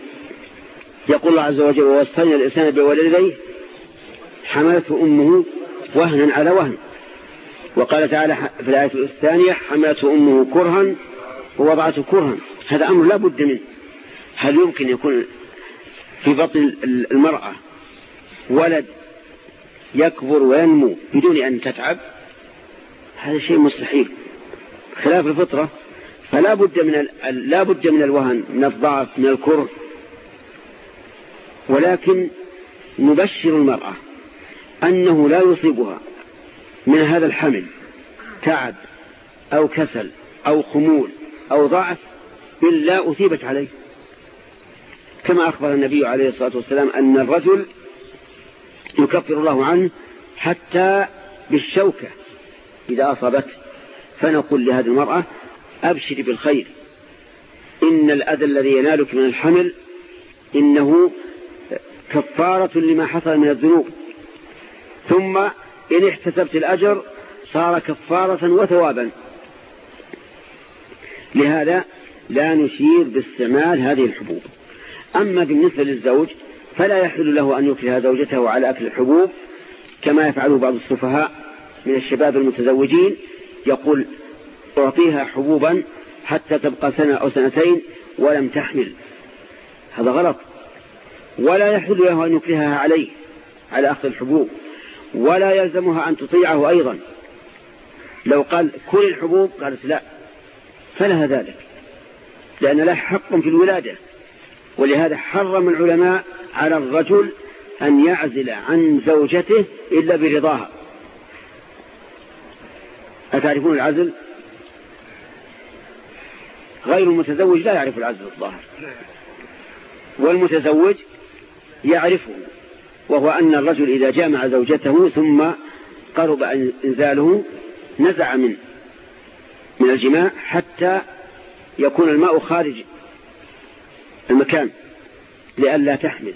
يقول الله عز وجل ووصينا الإنسان بولديه حملته أمه وهنا على وهن. وقال تعالى في الآية الثانية حملته أمه كرها ووضعته كرها. هذا أمر لا بد منه. هل يمكن يكون في بطن المرأة ولد يكبر وينمو بدون أن تتعب هذا شيء مستحيل. خلاف الفطرة فلا بد من لا بد من الوهن من الضعف من الكره ولكن نبشر المرأة أنه لا يصيبها من هذا الحمل تعب أو كسل أو خمول أو ضعف إلا أثيبت عليه. كما أخبر النبي عليه الصلاة والسلام أن الرجل يكفر الله عنه حتى بالشوكة إذا أصابته. فنقول لهذه المرأة أبشري بالخير. إن الأذى الذي ينالك من الحمل إنه كفارة لما حصل من الذنوب. ثم إن احتسبت الأجر صار كفارة وثوابا. لهذا لا نشير باستعمال هذه الحبوب. أما بالنسبة للزوج فلا يحل له أن يكره زوجته على أكل الحبوب كما يفعله بعض السفهاء من الشباب المتزوجين يقول أعطيها حبوبا حتى تبقى سنة أو سنتين ولم تحمل. هذا غلط. ولا يحل له أن يكرهها عليه على أخذ الحبوب. ولا يلزمها أن تطيعه أيضا. لو قال كل الحبوب؟ قالت لا. فلها ذلك. لأن له حق في الولادة. ولهذا حرم العلماء على الرجل أن يعزل عن زوجته إلا برضاها. أتعرفون العزل؟ غير المتزوج لا يعرف العزل الظاهر. والمتزوج يعرفه وهو أن الرجل إذا جامع زوجته ثم قرب إنزاله نزع من من الجماع حتى يكون الماء خارج المكان لئلا تحمل.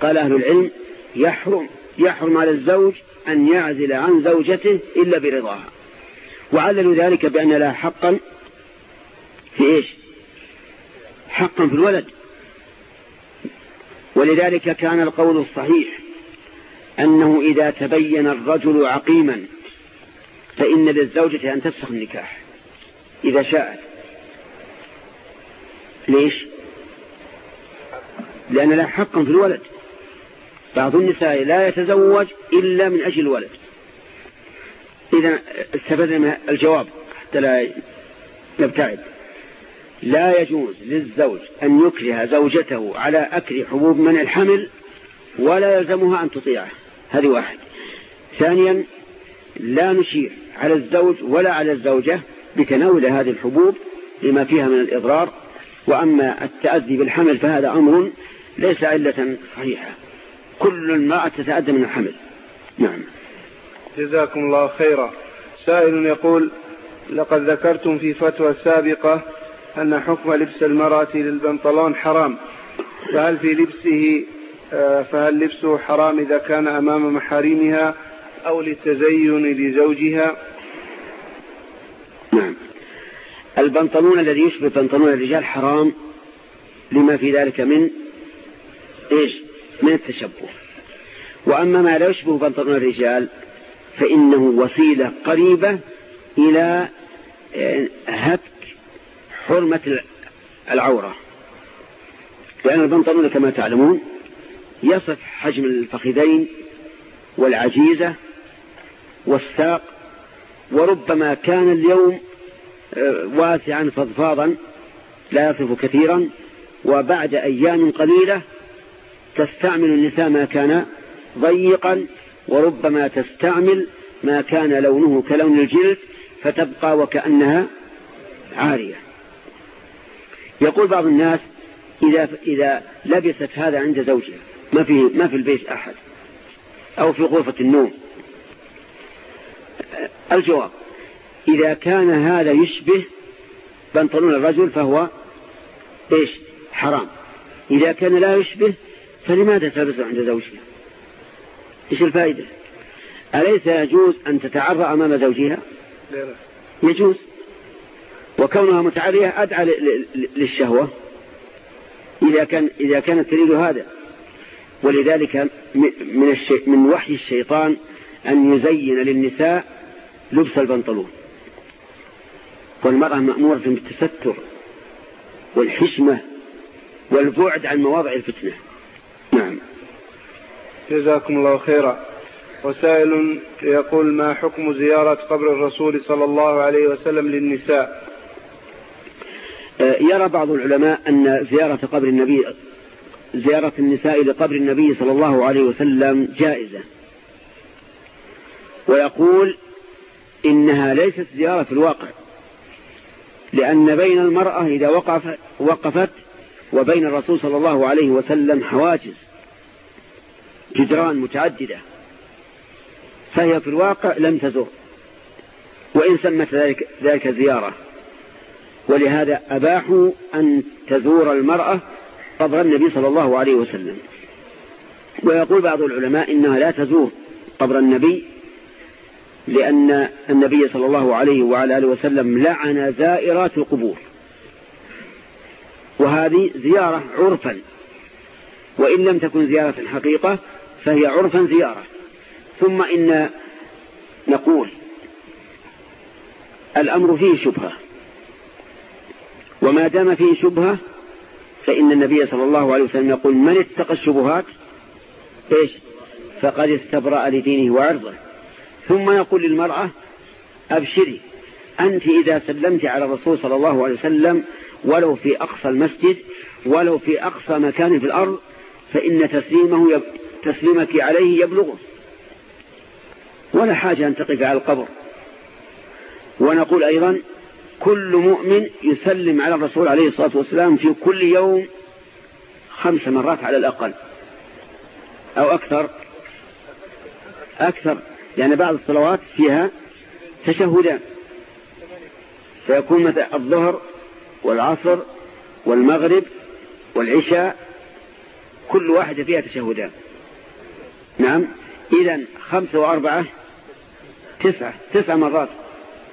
قال أهل العلم يحرم يحرم على الزوج أن يعزل عن زوجته إلا برضاها. وعللوا ذلك بأن لها حقا في إيش؟ حقا في الولد. ولذلك كان القول الصحيح أنه إذا تبين الرجل عقيما فإن للزوجة أن تفسخ النكاح. إذا شاءت. ليش؟ لأن لها حقا في الولد. بعض النساء لا يتزوج إلا من أجل الولد. إذا استفدنا من الجواب حتى لا نبتعد. لا يجوز للزوج أن يكره زوجته على أكل حبوب من الحمل ولا يلزمها أن تطيعه. هذه واحد. ثانيا لا نشير على الزوج ولا على الزوجة بتناول هذه الحبوب لما فيها من الإضرار. وأما التأذي بالحمل فهذا أمر ليس علة صحيحة. كل المرأة تتأذى من الحمل. نعم. جزاكم الله خيرا. سائل يقول لقد ذكرتم في فتوى سابقة أن حكم لبس المرأة للبنطلون حرام. فهل في لبسه آه، فهل لبسه حرام إذا كان أمام محارمها أو للتزين لزوجها؟ نعم. البنطلون الذي يشبه بنطلون الرجال حرام لما في ذلك من إيش؟ من التشبه. وأما ما لا يشبه بنطلون الرجال فإنه وسيلة قريبة إلى آه، هتك حرمة العورة. لأن البنطلون كما تعلمون يصف حجم الفخذين والعجيزة والساق وربما كان اليوم آه، واسعا فضفاضا لا يصف كثيرا وبعد أيام قليلة تستعمل النساء ما كان ضيقا وربما تستعمل ما كان لونه كلون الجلد فتبقى وكأنها عارية. يقول بعض الناس إذا, إذا لبست هذا عند زوجها ما في, ما في البيت أحد أو في غرفة النوم. الجواب إذا كان هذا يشبه بنطلون الرجل فهو إيش؟ حرام. إذا كان لا يشبه فلماذا تلبسه عند زوجها؟ إيش الفائدة؟ أليس يجوز أن تتعرى أمام زوجها؟ يجوز. وكونها متعرية أدعى للشهوة. إذا, كان إذا كانت تريد هذا. ولذلك من, من وحي الشيطان أن يزين للنساء لبس البنطلون. والمرأة مأمورة بالتستر والحشمة والبعد عن مواضع الفتنة. نعم. جزاكم الله خيرا. وسائل يقول ما حكم زيارة قبر الرسول صلى الله عليه وسلم للنساء؟ آه، يرى بعض العلماء أن زيارة قبر النبي زيارة النساء لقبر النبي صلى الله عليه وسلم جائزة. ويقول إنها ليست زيارة في الواقع لأن بين المرأة إذا وقف وقفت وبين الرسول صلى الله عليه وسلم حواجز جدران متعددة فهي في الواقع لم تزر وإن سمت ذلك, ذلك زيارة. ولهذا أباحوا أن تزور المرأة قبر النبي صلى الله عليه وسلم. ويقول بعض العلماء إنها لا تزور قبر النبي لأن النبي صلى الله عليه وعلى آله وسلم لعن زائرات القبور. وهذه زيارة عرفا. وإن لم تكن زيارة حقيقة فهي عرفا زيارة. ثم إن نقول الأمر فيه شبهة. وما دام فيه شبهة فإن النبي صلى الله عليه وسلم يقول من اتقى الشبهات؟ إيش؟ فقد استبرأ لدينه وعرضه. ثم يقول للمرأة أبشري أنت إذا سلمت على الرسول صلى الله عليه وسلم ولو في أقصى المسجد ولو في أقصى مكان في الأرض فإن تسليمه يب... تسليمك عليه يبلغه. ولا حاجة أن تقف على القبر. ونقول أيضا كل مؤمن يسلم على الرسول عليه الصلاة والسلام في كل يوم خمس مرات على الأقل. أو أكثر. أكثر. لأن بعض الصلوات فيها تشهدان. فيكون مثل الظهر والعصر والمغرب والعشاء كل واحدة فيها تشهدان. نعم. إذا خمسة وأربعة تسعة تسع مرات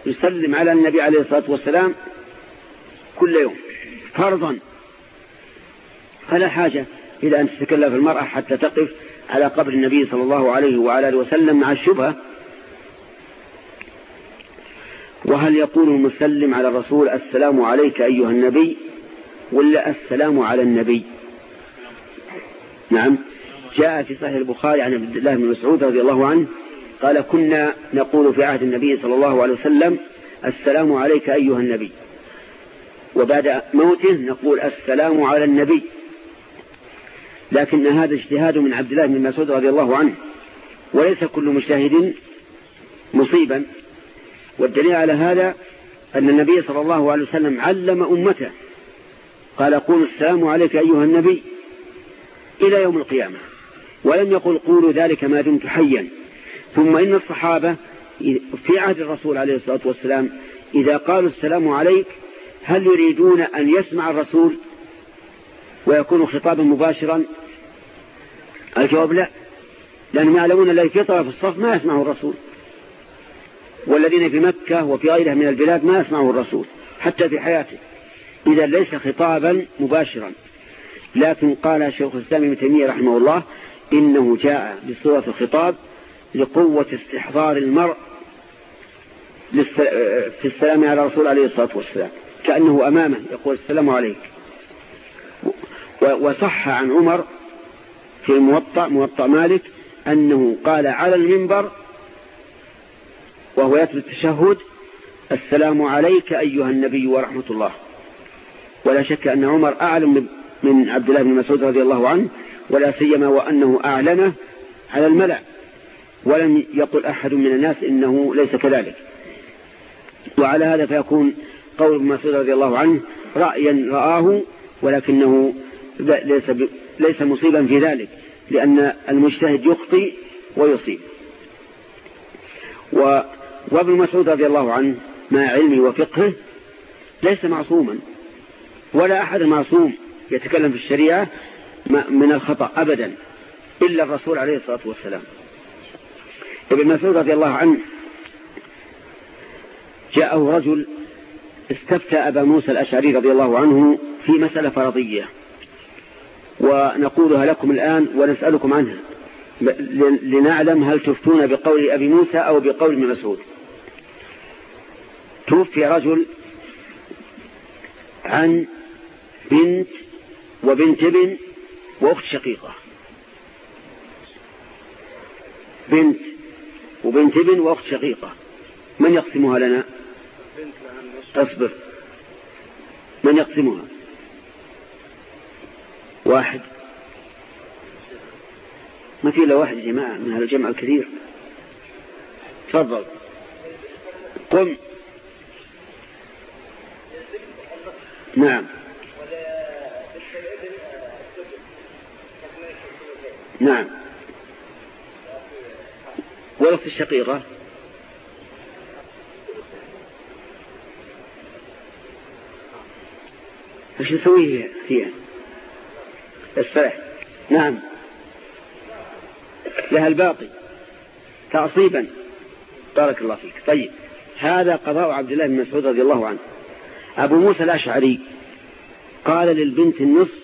يسلم على النبي عليه الصلاة والسلام كل يوم فرضا. فلا حاجة إلى أن تتكلف المرأة حتى تقف على قبر النبي صلى الله عليه وعلى وسلم مع الشبهة. وهل يقول المسلم على الرسول السلام عليك أيها النبي ولا السلام على النبي؟ نعم. جاء في صحيح البخاري عن عبد الله بن مسعود رضي الله عنه قال كنا نقول في عهد النبي صلى الله عليه وسلم السلام عليك أيها النبي. وبعد موته نقول السلام على النبي. لكن هذا اجتهاد من عبد الله بن مسعود رضي الله عنه. وليس كل مجتهد مصيبا. والدليل على هذا أن النبي صلى الله عليه وسلم علم أمته. قال قول السلام عليك أيها النبي إلى يوم القيامة. ولم يقل قولوا ذلك ما دمت حيا. ثم إن الصحابة في عهد الرسول عليه الصلاة والسلام إذا قالوا السلام عليك هل يريدون أن يسمع الرسول ويكون خطابا مباشرا؟ الجواب لا لأنهم يعلمون الذي في طرف الصف ما يسمعه الرسول. والذين في مكة وفي غيرها من البلاد ما يسمعه الرسول حتى في حياته. إذا ليس خطابا مباشرا. لكن قال شيخ الإسلام ابن تيمية رحمه الله إنه جاء بصورة الخطاب لقوة استحضار المرء في السلام على الرسول عليه الصلاة والسلام. كأنه أمامه يقول السلام عليك. وصح عن عمر في الموطأ موطأ مالك أنه قال على المنبر وهو يتلو التشهد السلام عليك أيها النبي ورحمة الله. ولا شك أن عمر أعلم من عبد الله بن مسعود رضي الله عنه ولا سيما وأنه أعلنه على الملأ. ولم يقل أحد من الناس إنه ليس كذلك. وعلى هذا فيكون قول ابن مسعود رضي الله عنه رأيا رآه ولكنه ليس, ليس مصيبا في ذلك لأن المجتهد يخطي ويصيب. وابن مسعود رضي الله عنه مع علمه وفقهه ليس معصوما ولا أحد معصوم يتكلم في الشريعة من الخطأ أبدا إلا الرسول عليه الصلاة والسلام. ابن مسعود رضي الله عنه جاءه رجل استفتى أبا موسى الأشعري رضي الله عنه في مسألة فرضية ونقولها لكم الآن ونسألكم عنها لنعلم هل تفتون بقول أبي موسى أو بقول ابن مسعود. توفي رجل عن بنت وبنت ابن وأخت شقيقة. بنت وبنت ابن وأخت شقيقة. من يقسمها لنا؟ اصبر من يقسمها؟ واحد. ما في إلا واحد جماعة من هذا الجمع الكثير. تفضل. قم. نعم. نعم. والأخت الشقيقة. إيش نسوي فيها؟ الصحيح نعم. لها الباقي. تعصيبا. بارك الله فيك. طيب. هذا قضاء عبد الله بن مسعود رضي الله عنه. أبو موسى الأشعري قال للبنت النصف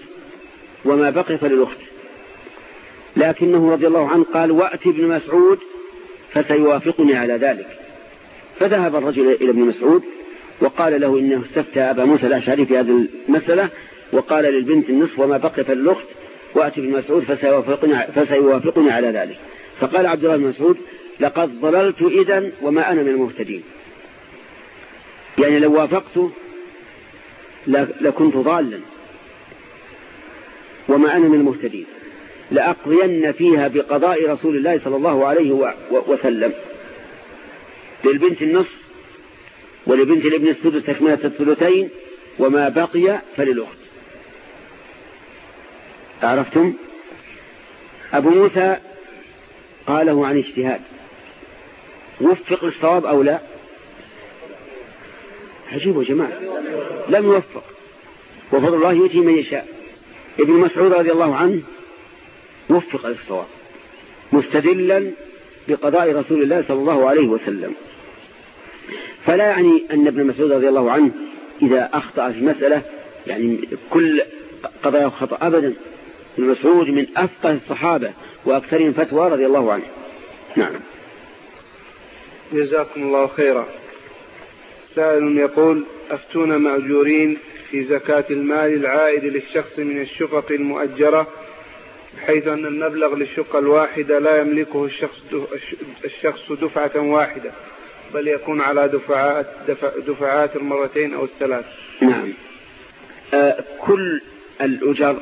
وما بقي فللأخت لكنه رضي الله عنه قال وأتي ابن مسعود فسيوافقني على ذلك. فذهب الرجل إلى ابن مسعود وقال له إنه استفتى أبا موسى الأشعري في هذه المسألة وقال للبنت النصف وما بقي فالأخت وأتي بن مسعود فسيوافقني, فسيوافقني على ذلك. فقال عبد الله بن مسعود لقد ضللت إذا وما أنا من المهتدين. يعني لو وافقته لكنت ضالا. وما أنا من المهتدين. لأقضين فيها بقضاء رسول الله صلى الله عليه وسلم. للبنت النصف ولبنت الابن السدس تكملة الثلثين وما بقي فللأخت. عرفتم؟ أبو موسى قاله عن اجتهاد. وفق للصواب أو لا؟ عجيب يا جماعة. لم يوفق. وفضل الله يؤتي من يشاء. ابن مسعود رضي الله عنه وفق للصواب. مستدلا بقضاء رسول الله صلى الله عليه وسلم. فلا يعني أن ابن مسعود رضي الله عنه إذا أخطأ في مسألة يعني كل قضايا خطأ أبدا. ابن مسعود من أفقه الصحابة وأكثرهم فتوى رضي الله عنه. نعم. جزاكم الله خيرا. سائل يقول أفتونا مأجورين في زكاة المال العائد للشخص من الشقق المؤجرة بحيث أن المبلغ للشقة الواحدة لا يملكه الشخص الشخص دفعة واحدة بل يكون على دفعات دفعات المرتين أو الثلاث. نعم. آه كل الأجر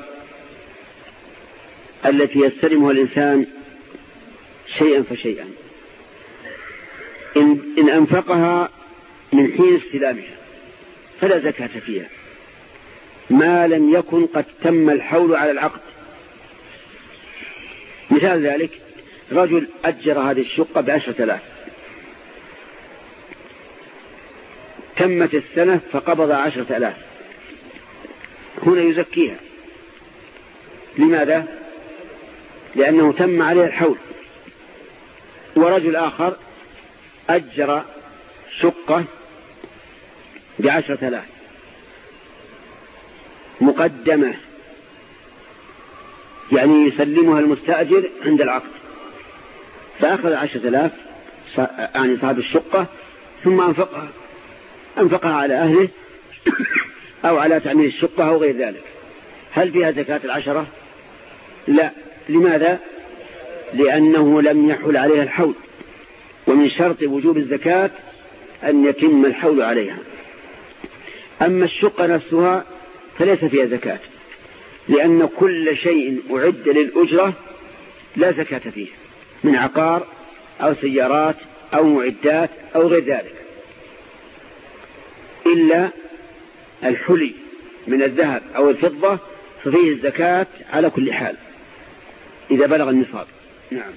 التي يستلمها الإنسان شيئا فشيئا. إن, إن أنفقها من حين استلامها فلا زكاة فيها. ما لم يكن قد تم الحول على العقد. مثال ذلك رجل أجر هذه الشقة بعشرة آلاف. تمت السنة فقبض عشرة آلاف. هنا يزكيها. لماذا؟ لأنه تم عليه الحول. ورجل آخر أجر شقة بعشرة آلاف. مقدمة. يعني يسلمها المستأجر عند العقد. فأخذ عشرة آلاف يعني صاحب الشقة ثم أنفقها أنفقها على أهله أو على تعمير الشقة أو غير ذلك. هل فيها زكاة العشرة؟ لا. لماذا؟ لأنه لم يحل عليها الحول. ومن شرط وجوب الزكاة أن يتم الحول عليها. أما الشقة نفسها فليس فيها زكاة لأن كل شيء أعد للأجرة لا زكاة فيه من عقار أو سيارات أو معدات أو غير ذلك إلا الحلي من الذهب أو الفضة ففيه الزكاة على كل حال إذا بلغ النصاب. نعم.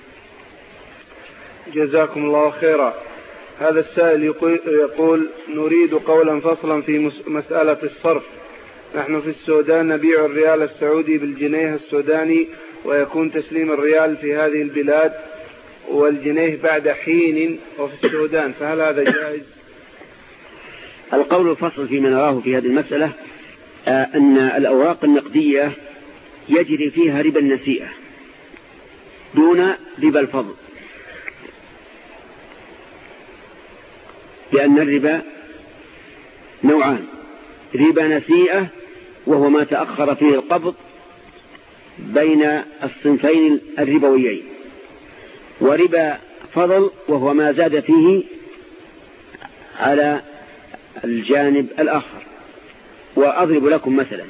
جزاكم الله خيرا. هذا السائل يقول نريد قولا فصلا في مسألة الصرف. نحن في السودان نبيع الريال السعودي بالجنيه السوداني ويكون تسليم الريال في هذه البلاد والجنيه بعد حين وفي السودان. فهل هذا جائز؟ القول الفصل فيما نراه في هذه المسألة آه، أن الأوراق النقدية يجري فيها ربا النسيئة دون ربا الفضل. لأن الربا نوعان. ربا نسيئة وهو ما تأخر فيه القبض بين الصنفين الربويين. وربا فضل وهو ما زاد فيه على الجانب الآخر. وأضرب لكم مثلا.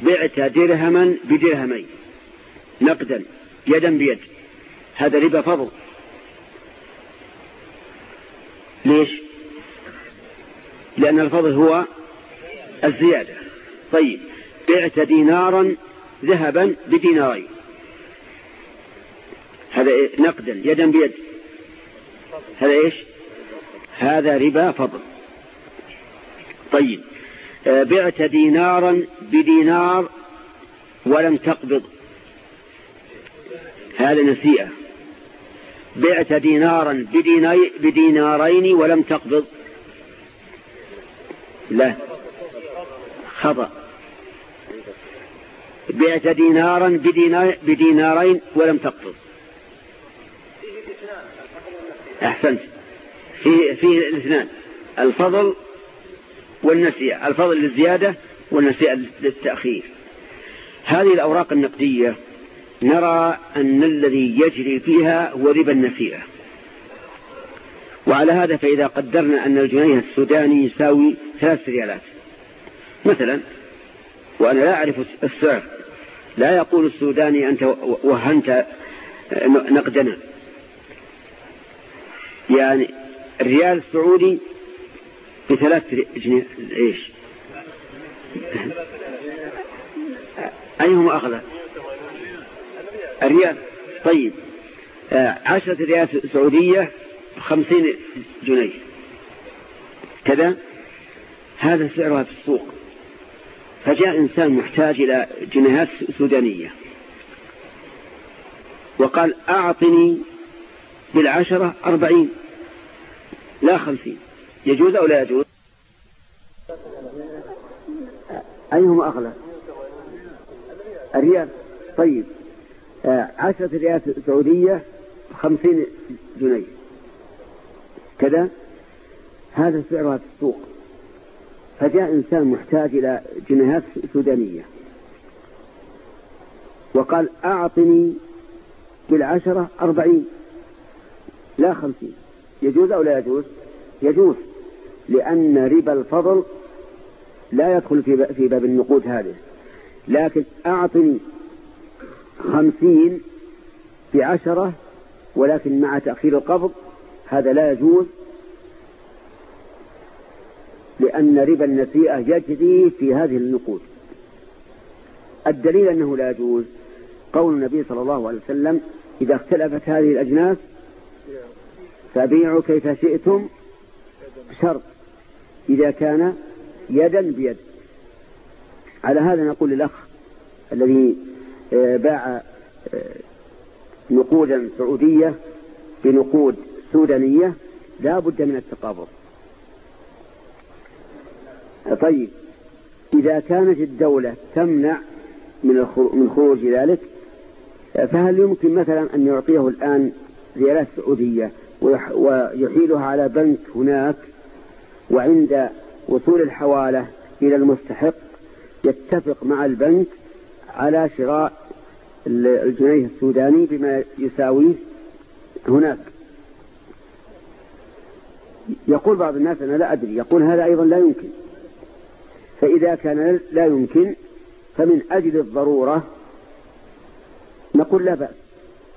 بعت درهما بدرهمين. نقدا يدا بيد. هذا ربا فضل. ليش؟ لأن الفضل هو الزيادة. طيب بعت دينارا ذهبا بدينارين. هذا نقدا يدا بيد. هذا إيش؟ هذا ربا فضل. طيب آه، بعت دينارا بدينار ولم تقبض. هذا نسيئة. بعت دينارا بدينارين ولم تقبض. لا. خطأ. بعت دينارا بدينار بدينارين ولم تقبض أحسنت. في في الاثنان. الفضل والنسيئة. الفضل للزيادة والنسيئة للتأخير. هذه الأوراق النقدية نرى أن الذي يجري فيها هو ربا النسيئة. وعلى هذا فإذا قدرنا أن الجنيه السوداني يساوي ثلاث ريالات. مثلا وأنا لا أعرف السعر لا يقول السوداني أنت وهنت نقدنا. يعني الريال السعودي بثلاث جنيه إيش؟ أيهما أغلى؟ الريال. طيب آه، عشرة ريال سعودية خمسين جنيه. كذا؟ هذا سعرها في السوق. فجاء إنسان محتاج إلى جنيهات سودانية. وقال أعطني بالعشرة أربعين لا خمسين. يجوز أو لا يجوز؟ أيهما أغلى؟ الريال. طيب. آه، عشرة ريال سعودية خمسين جنيه. كذا هذا سعرها في السوق. فجاء إنسان محتاج إلى جنيهات سودانية. وقال أعطني بالعشرة أربعين لا خمسين. يجوز أو لا يجوز؟ يجوز لأن ربا الفضل لا يدخل في باب النقود هذه. لكن أعطني خمسين بعشرة ولكن مع تأخير القبض هذا لا يجوز لأن ربا النسيئة يجري في هذه النقود. الدليل أنه لا يجوز. قول النبي صلى الله عليه وسلم إذا اختلفت هذه الأجناس فبيعوا كيف شئتم شرط إذا كان يدا بيد. على هذا نقول للأخ الذي آه، باع آه، نقودا سعودية بنقود سودانية لا بد من التقابض. طيب إذا كانت الدولة تمنع من من خروج ذلك فهل يمكن مثلا أن يعطيه الآن ريالات سعودية ويحيلها على بنك هناك وعند وصول الحوالة إلى المستحق يتفق مع البنك على شراء الجنيه السوداني بما يساويه هناك؟ يقول بعض الناس أنا لا أدري يقول هذا أيضا لا يمكن. فإذا كان لا يمكن فمن أجل الضرورة نقول لا بأس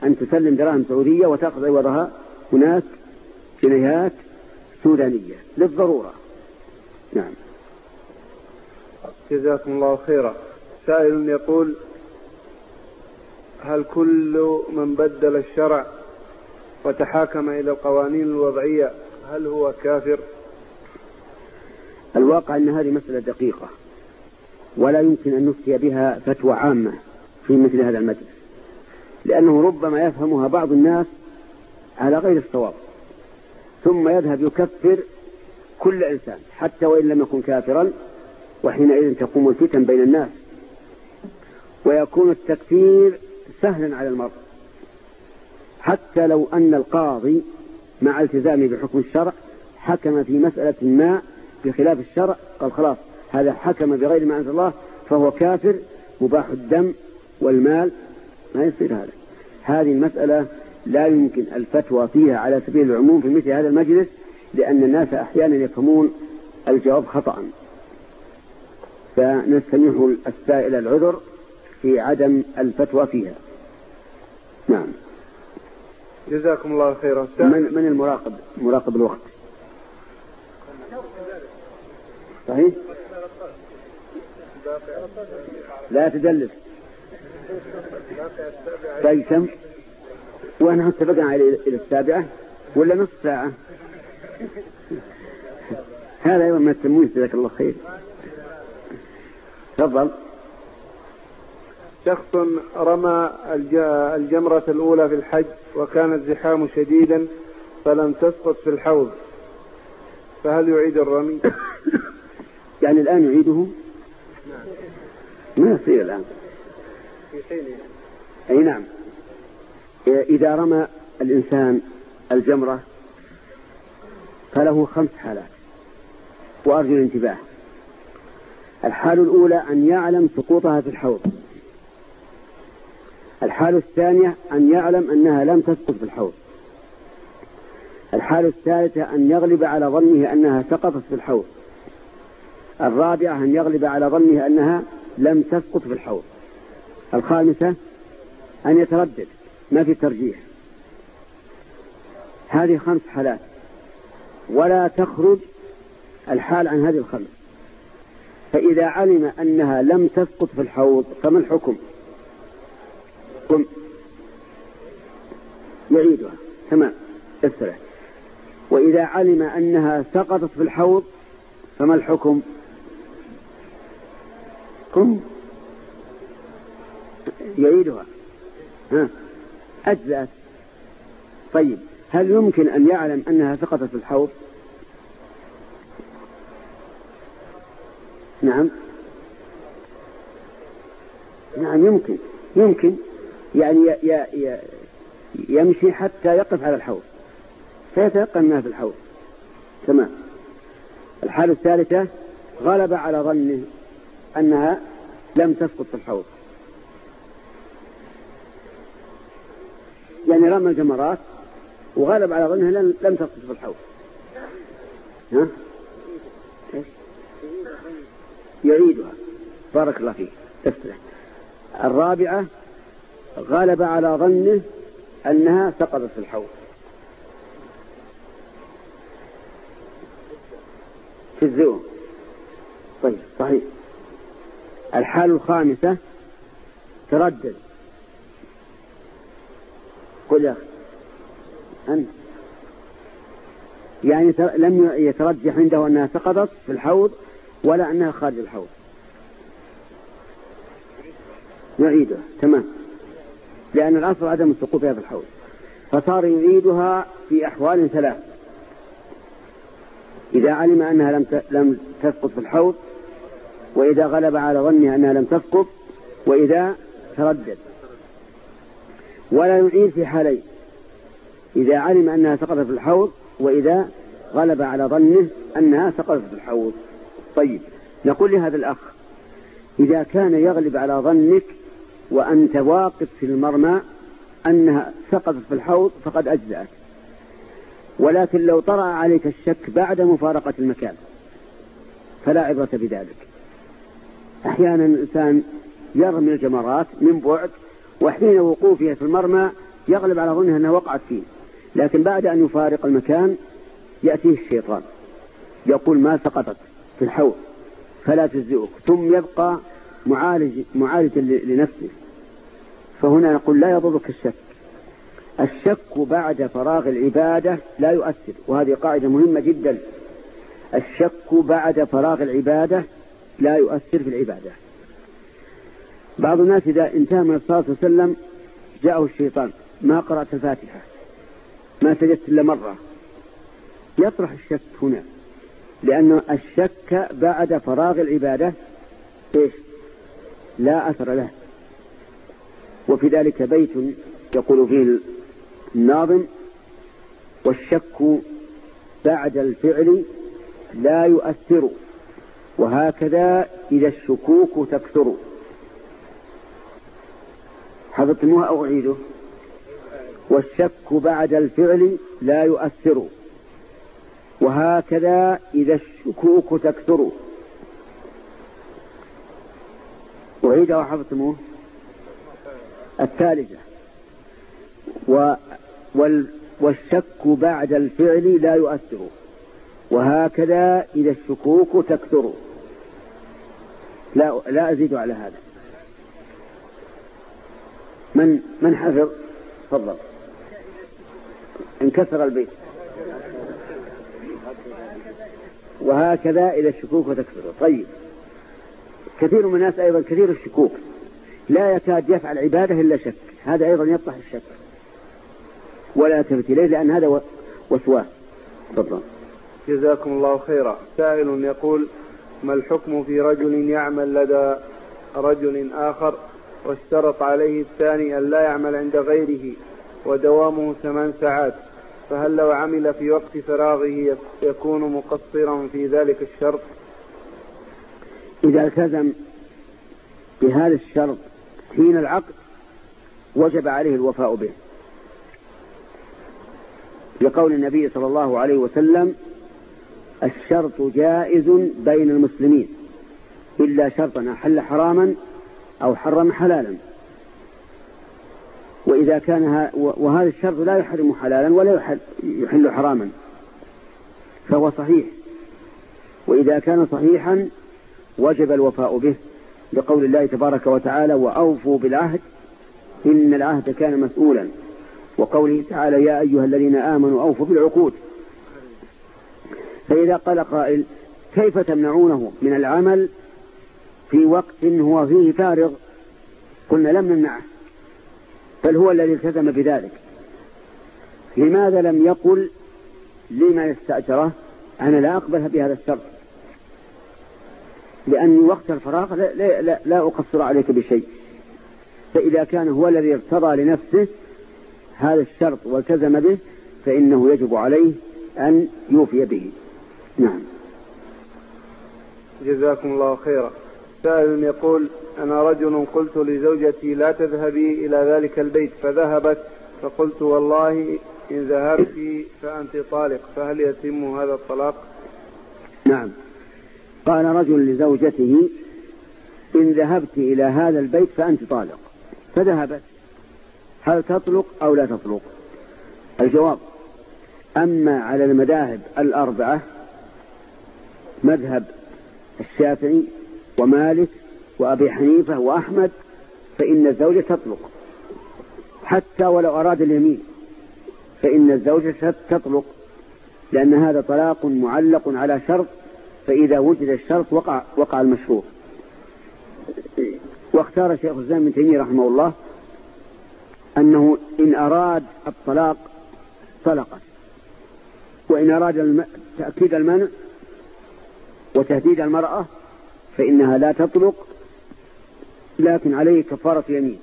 أن تسلم دراهم سعودية وتأخذ عوضها هناك جنيهات سودانية للضرورة. نعم. جزاكم الله خيرا. سائل يقول هل كل من بدل الشرع وتحاكم إلى القوانين الوضعية هل هو كافر؟ الواقع أن هذه مسألة دقيقة ولا يمكن أن نفتي بها فتوى عامة في مثل هذا المجلس لأنه ربما يفهمها بعض الناس على غير الصواب ثم يذهب يكفر كل إنسان حتى وإن لم يكن كافرا وحينئذ تقوم الفتن بين الناس ويكون التكفير سهلا على المرء حتى لو أن القاضي مع التزامه بحكم الشرع حكم في مسألة ما بخلاف الشرع قال خلاص هذا حكم بغير ما أنزل الله فهو كافر مباح الدم والمال. ما يصير هذا. هذه المسألة لا يمكن الفتوى فيها على سبيل العموم في مثل هذا المجلس لأن الناس أحيانا يفهمون الجواب خطأ. فنستميح السائل العذر في عدم الفتوى فيها. نعم. جزاكم الله خيرا. من, من المراقب مراقب الوقت؟ صحيح؟ لا تدلس. طيب كم؟ ونحن اتفقنا إلى السابعة ولا نصف ساعة؟ هذا أيضا من التمويل جزاك الله خير. تفضل. شخص رمى الجمرة الأولى في الحج وكان الزحام شديدا فلم تسقط في الحوض. فهل يعيد الرمي؟ يعني الآن يعيده؟ ما يصير الآن. أي نعم. إذا رمى الإنسان الجمرة فله خمس حالات. وأرجو الانتباه. الحال الأولى أن يعلم سقوطها في الحوض. الحال الثانية أن يعلم أنها لم تسقط في الحوض. الحال الثالثة أن يغلب على ظنه أنها سقطت في الحوض. الرابعة أن يغلب على ظنه أنها لم تسقط في الحوض. الخامسة أن يتردد ما في ترجيح. هذه خمس حالات. ولا تخرج الحال عن هذه الخمس. فإذا علم أنها لم تسقط في الحوض فما الحكم؟ يعيدها تمام. استرح وإذا علم أنها سقطت في الحوض فما الحكم؟ قم يعيدها. ها. أجزأت. طيب. هل يمكن أن يعلم أنها سقطت في الحوض؟ نعم. نعم يمكن. يمكن. يعني يمشي حتى يقف على الحوض. فيتيقن أنها في الحوض. تمام. الحالة الثالثة غلب على ظنه أنها لم تسقط في الحوض. يعني رمى الجمرات وغلب على ظنها لم تسقط في الحوض. ها؟ يعيدها. بارك الله فيك. الرابعة غلب على ظنه أنها سقطت في الحوض. في الزوم طيب صحيح. الحال الخامسة تردد. قل يا أخي أنت. يعني لم يترجح عنده أنها سقطت في الحوض ولا أنها خارج الحوض. نعيدها تمام. لأن الأصل عدم سقوطها في الحوض فصار يعيدها في أحوال ثلاث. إذا علم أنها لم لم تسقط في الحوض وإذا غلب على ظنها أنها لم تسقط وإذا تردد. ولا يعيد في حالين. إذا علم أنها سقطت في الحوض وإذا غلب على ظنه أنها سقطت في الحوض. طيب نقول لهذا الأخ إذا كان يغلب على ظنك وأنت واقف في المرمى أنها سقطت في الحوض فقد أجزأت ولكن لو طرأ عليك الشك بعد مفارقة المكان فلا عبرة بذلك. أحيانا الإنسان يرمي الجمرات من بعد وحين وقوفها في المرمى يغلب على ظنها أنها وقعت فيه. لكن بعد أن يفارق المكان يأتيه الشيطان يقول ما سقطت في الحوض فلا تجزئك. ثم يبقى معالج معالجا لنفسه. فهنا نقول لا يضرك الشك. الشك بعد فراغ العبادة لا يؤثر وهذه قاعدة مهمة جدا. الشك بعد فراغ العبادة لا يؤثر في العبادة. بعض الناس إذا انتهى من الصلاة والسلام جاءه الشيطان ما قرأت الفاتحة ما سجدت إلا مرة. يطرح الشك هنا لأن الشك بعد فراغ العبادة إيش؟ لا أثر له. وفي ذلك بيت يقول فيه الناظم والشك بعد الفعل لا يؤثر وهكذا إذا الشكوك تكثر. حفظتموها أو أعيده؟ والشك بعد الفعل لا يؤثر وهكذا إذا الشكوك تكثر. أعيد وحفظتموه الثالثة و وال والشك بعد الفعل لا يؤثر. وهكذا إذا الشكوك تكثر. لا لا أزيد على هذا. من من حفظ؟ تفضل. انكسر البيت. وهكذا إذا الشكوك تكثر. طيب. كثير من الناس أيضا كثير الشكوك. لا يكاد يفعل عبادة إلا شك. هذا أيضا يطرح الشك. ولا يلتفت إليه لأن هذا وسواس. تفضل. جزاكم الله خيرا. سائل يقول ما الحكم في رجل يعمل لدى رجل آخر واشترط عليه الثاني أن لا يعمل عند غيره ودوامه ثمان ساعات؟ فهل لو عمل في وقت فراغه يكون مقصرا في ذلك الشرط؟ إذا التزم بهذا الشرط حين العقد وجب عليه الوفاء به. لقول النبي صلى الله عليه وسلم الشرط جائز بين المسلمين إلا شرطا أحل حراما أو حرم حلالا. وإذا كان وهذا الشرط لا يحرم حلالا ولا يحل حراما فهو صحيح. وإذا كان صحيحا وجب الوفاء به لقول الله تبارك وتعالى وأوفوا بالعهد إن العهد كان مسؤولا وقوله تعالى يا أيها الذين آمنوا أوفوا بالعقود فإذا قال قائل كيف تمنعونه من العمل في وقت هو فيه فارغ قلنا لم نمنعه بل هو الذي التزم بذلك لماذا لم يقل لما يستأجره أنا لا أقبل بهذا الشرط لأني وقت الفراغ لا, لا, لا, لا أقصر عليك بشيء. فإذا كان هو الذي ارتضى لنفسه هذا الشرط والتزم به فإنه يجب عليه أن يوفي به. نعم. جزاكم الله خيرا. سائل يقول أنا رجل قلت لزوجتي لا تذهبي إلى ذلك البيت. فذهبت فقلت والله إن ذهبت فأنت طالق فهل يتم هذا الطلاق؟ نعم. قال رجل لزوجته إن ذهبت إلى هذا البيت فأنت طالق. فذهبت. هل تطلق أو لا تطلق؟ الجواب أما على المذاهب الأربعة مذهب الشافعي ومالك وأبي حنيفة وأحمد فإن الزوجة تطلق. حتى ولو أراد اليمين فإن الزوجة تطلق لأن هذا طلاق معلق على شرط فإذا وجد الشرط وقع, وقع المشروع. واختار شيخ الإسلام بن تيمية رحمه الله أنه إن أراد الطلاق طلقت وإن أراد تأكيد المنع وتهديد المرأة فإنها لا تطلق لكن عليه كفارة يمين.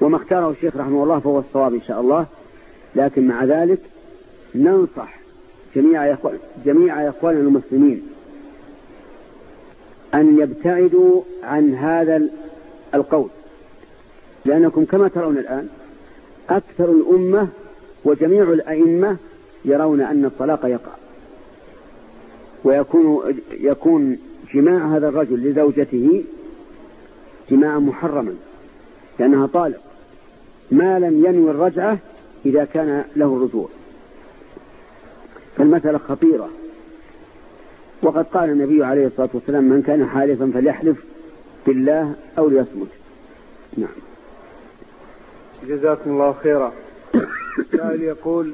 وما اختاره الشيخ رحمه الله فهو الصواب إن شاء الله لكن مع ذلك ننصح جميع جميع إخواننا المسلمين أن يبتعدوا عن هذا القول. لأنكم كما ترون الآن أكثر الأمة وجميع الأئمة يرون أن الطلاق يقع. ويكون يكون جماع هذا الرجل لزوجته جماعا محرما لأنها طالق. ما لم ينوي الرجعة إذا كان له الرجوع. فالمسألة خطيرة. وقد قال النبي عليه الصلاة والسلام من كان حالفا فليحلف بالله أو ليصمت. نعم. جزاكم الله خيرا. سائل يقول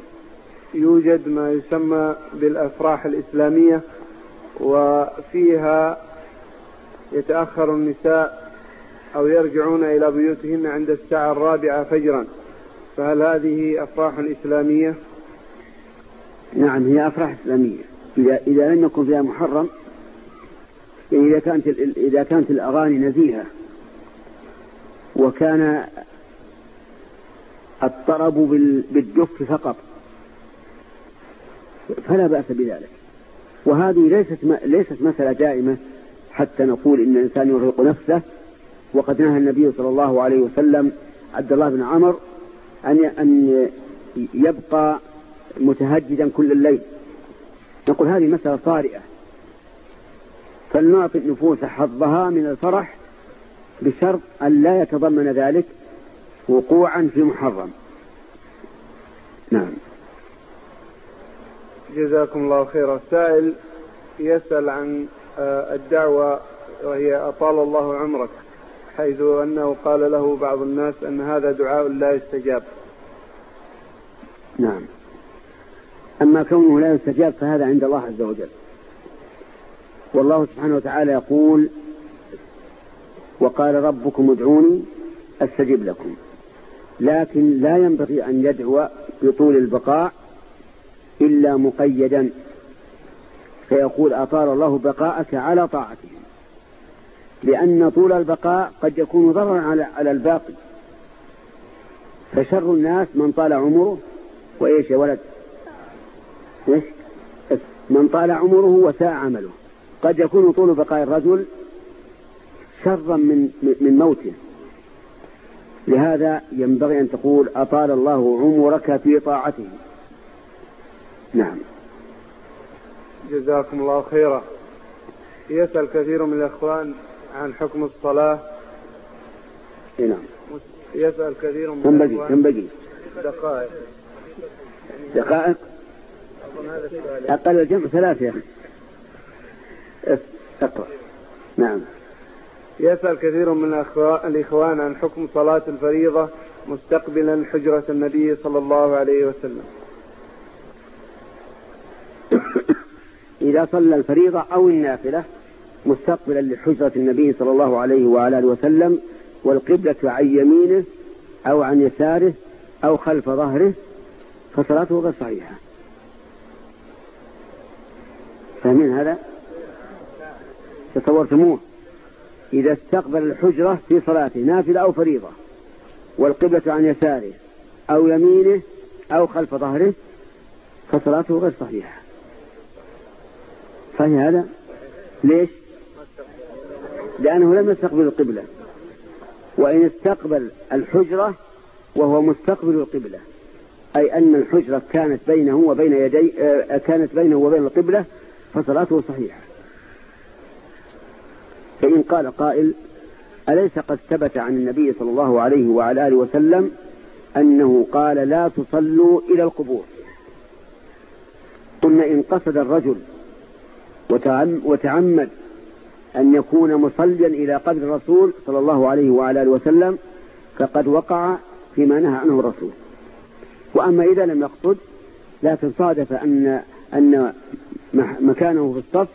يوجد ما يسمى بالأفراح الإسلامية وفيها يتأخر النساء أو يرجعون إلى بيوتهن عند الساعة الرابعة فجرا. فهل هذه أفراح إسلامية؟ نعم هي أفراح إسلامية. إذا إذا لم يكن فيها محرم يعني إذا كانت إذا كانت الأغاني نزيهة وكان الطرب بالدف فقط فلا بأس بذلك. وهذه ليست ليست مسألة دائمة حتى نقول إن الإنسان يرهق نفسه. وقد نهى النبي صلى الله عليه وسلم عبد الله بن عمر أن أن يبقى متهجدا كل الليل. نقول هذه مسألة طارئة. فلنعطي النفوس حظها من الفرح بشرط أن لا يتضمن ذلك وقوعا في محرم. نعم. جزاكم الله خيرا. سائل يسأل عن آه، الدعوة وهي أطال الله عمرك حيث أنه قال له بعض الناس أن هذا دعاء لا يستجاب. نعم. أما كونه لا يستجاب فهذا عند الله عز وجل. والله سبحانه وتعالى يقول وقال ربكم ادعوني أستجب لكم. لكن لا ينبغي أن يدعو بطول البقاء إلا مقيدا. فيقول أطال الله بقاءك على طاعته لأن طول البقاء قد يكون ضررا على على الباقي. فشر الناس من طال عمره وإيش يا ولد؟ إيش؟ من طال عمره وساء عمله. قد يكون طول بقاء الرجل شرا من من موته. لهذا ينبغي أن تقول أطال الله عمرك في طاعته. نعم. جزاكم الله خيرا. يسأل كثير من الإخوان عن حكم الصلاة. نعم. يسأل كثير من بقي دقائق. دقائق؟ أقل الجمع ثلاث يا أخي. أقرأ. نعم. يسأل كثير من الإخوان عن حكم صلاة الفريضة مستقبلا حجرة النبي صلى الله عليه وسلم. إذا صلى الفريضة أو النافلة مستقبلا لحجرة النبي صلى الله عليه وعلى آله وسلم والقبلة عن يمينه أو عن يساره أو خلف ظهره فصلاته غير صحيحة. فاهمين هذا؟ تصورتموه إذا استقبل الحجرة في صلاته نافلة أو فريضة والقبلة عن يساره أو يمينه أو خلف ظهره فصلاته غير صحيحة. صحيح هذا؟ ليش؟ لأنه لم يستقبل القبلة. وإن استقبل الحجرة وهو مستقبل القبلة أي أن الحجرة كانت بينه وبين يدي آه، كانت بينه وبين القبلة فصلاته صحيحة. فإن قال قائل أليس قد ثبت عن النبي صلى الله عليه وعلى آله وسلم أنه قال لا تصلوا إلى القبور؟ قلنا إن قصد الرجل وتعمد أن يكون مصليا إلى قبر الرسول صلى الله عليه وعلى آله وسلم فقد وقع فيما نهى عنه الرسول. وأما إذا لم يقصد لكن صادف أن أن مكانه في الصف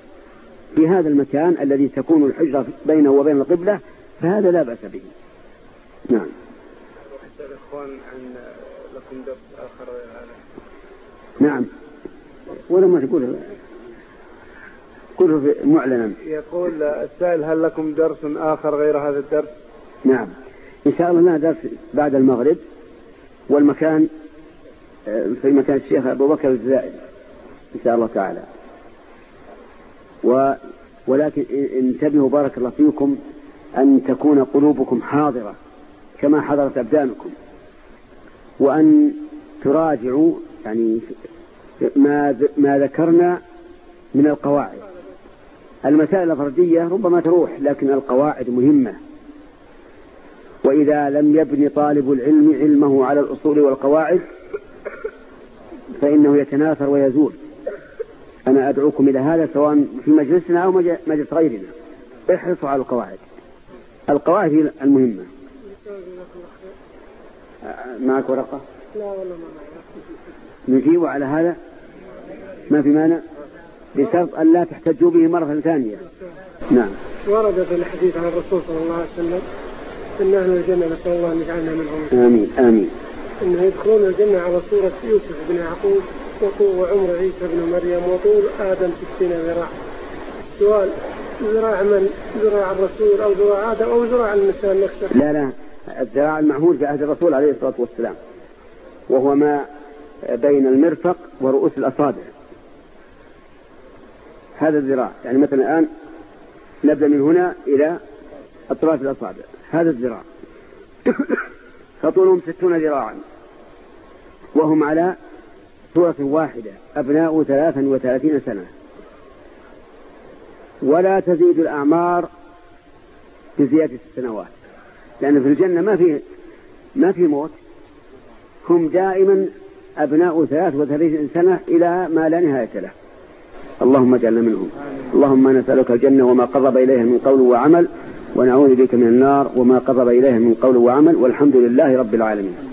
في هذا المكان الذي تكون الحجرة بينه وبين القبلة فهذا لا بأس به. نعم. الإخوان عن لكم درس آخر نعم. ولا ما تقول قوله معلنا. يقول السائل هل لكم درس آخر غير هذا الدرس؟ نعم. إن شاء الله لنا درس بعد المغرب والمكان آه، في مكان الشيخ أبو بكر الزائد إن شاء الله تعالى. و ولكن انتبهوا بارك الله فيكم أن تكون قلوبكم حاضرة كما حضرت أبدانكم وأن تراجعوا يعني ما ما ذكرنا من القواعد. المسائل الفردية ربما تروح لكن القواعد مهمة. وإذا لم يبني طالب العلم علمه على الأصول والقواعد فإنه يتناثر ويزول. أنا أدعوكم إلى هذا سواء في مجلسنا أو مجلس غيرنا. احرصوا على القواعد. القواعد هي المهمة. معك ورقة؟ لا والله ما نجيب على هذا؟ ما في مانع؟ بشرط أن لا تحتجوا به مرة ثانية. نعم. ورد في الحديث عن الرسول صلى الله عليه وسلم أن أهل الجنة نسأل الله أن يجعلنا منهم. آمين آمين. أنه يدخلون الجنة على صورة يوسف بن يعقوب وطول وعمر عيسى بن مريم وطول آدم ستين ذراع. سؤال ذراع من؟ ذراع الرسول أو ذراع آدم أو ذراع الإنسان نفسه؟ لا لا. الذراع المعهود في عهد الرسول عليه الصلاة والسلام. وهو ما بين المرفق ورؤوس الأصابع. هذا الذراع. يعني مثلا الآن نبدأ من هنا إلى أطراف الأصابع. هذا الذراع. فطولهم ستون ذراعا. وهم على صورة واحدة أبناء ثلاثا وثلاثين سنة. ولا تزيد الأعمار بزيادة السنوات لأن في الجنة ما في ما في موت. هم دائما أبناء ثلاث وثلاثين سنة إلى ما لا نهاية له. اللهم اجعلنا منهم. اللهم نسألك الجنة وما قرب إليها من قول وعمل ونعوذ بك من النار وما قرب إليها من قول وعمل. والحمد لله رب العالمين.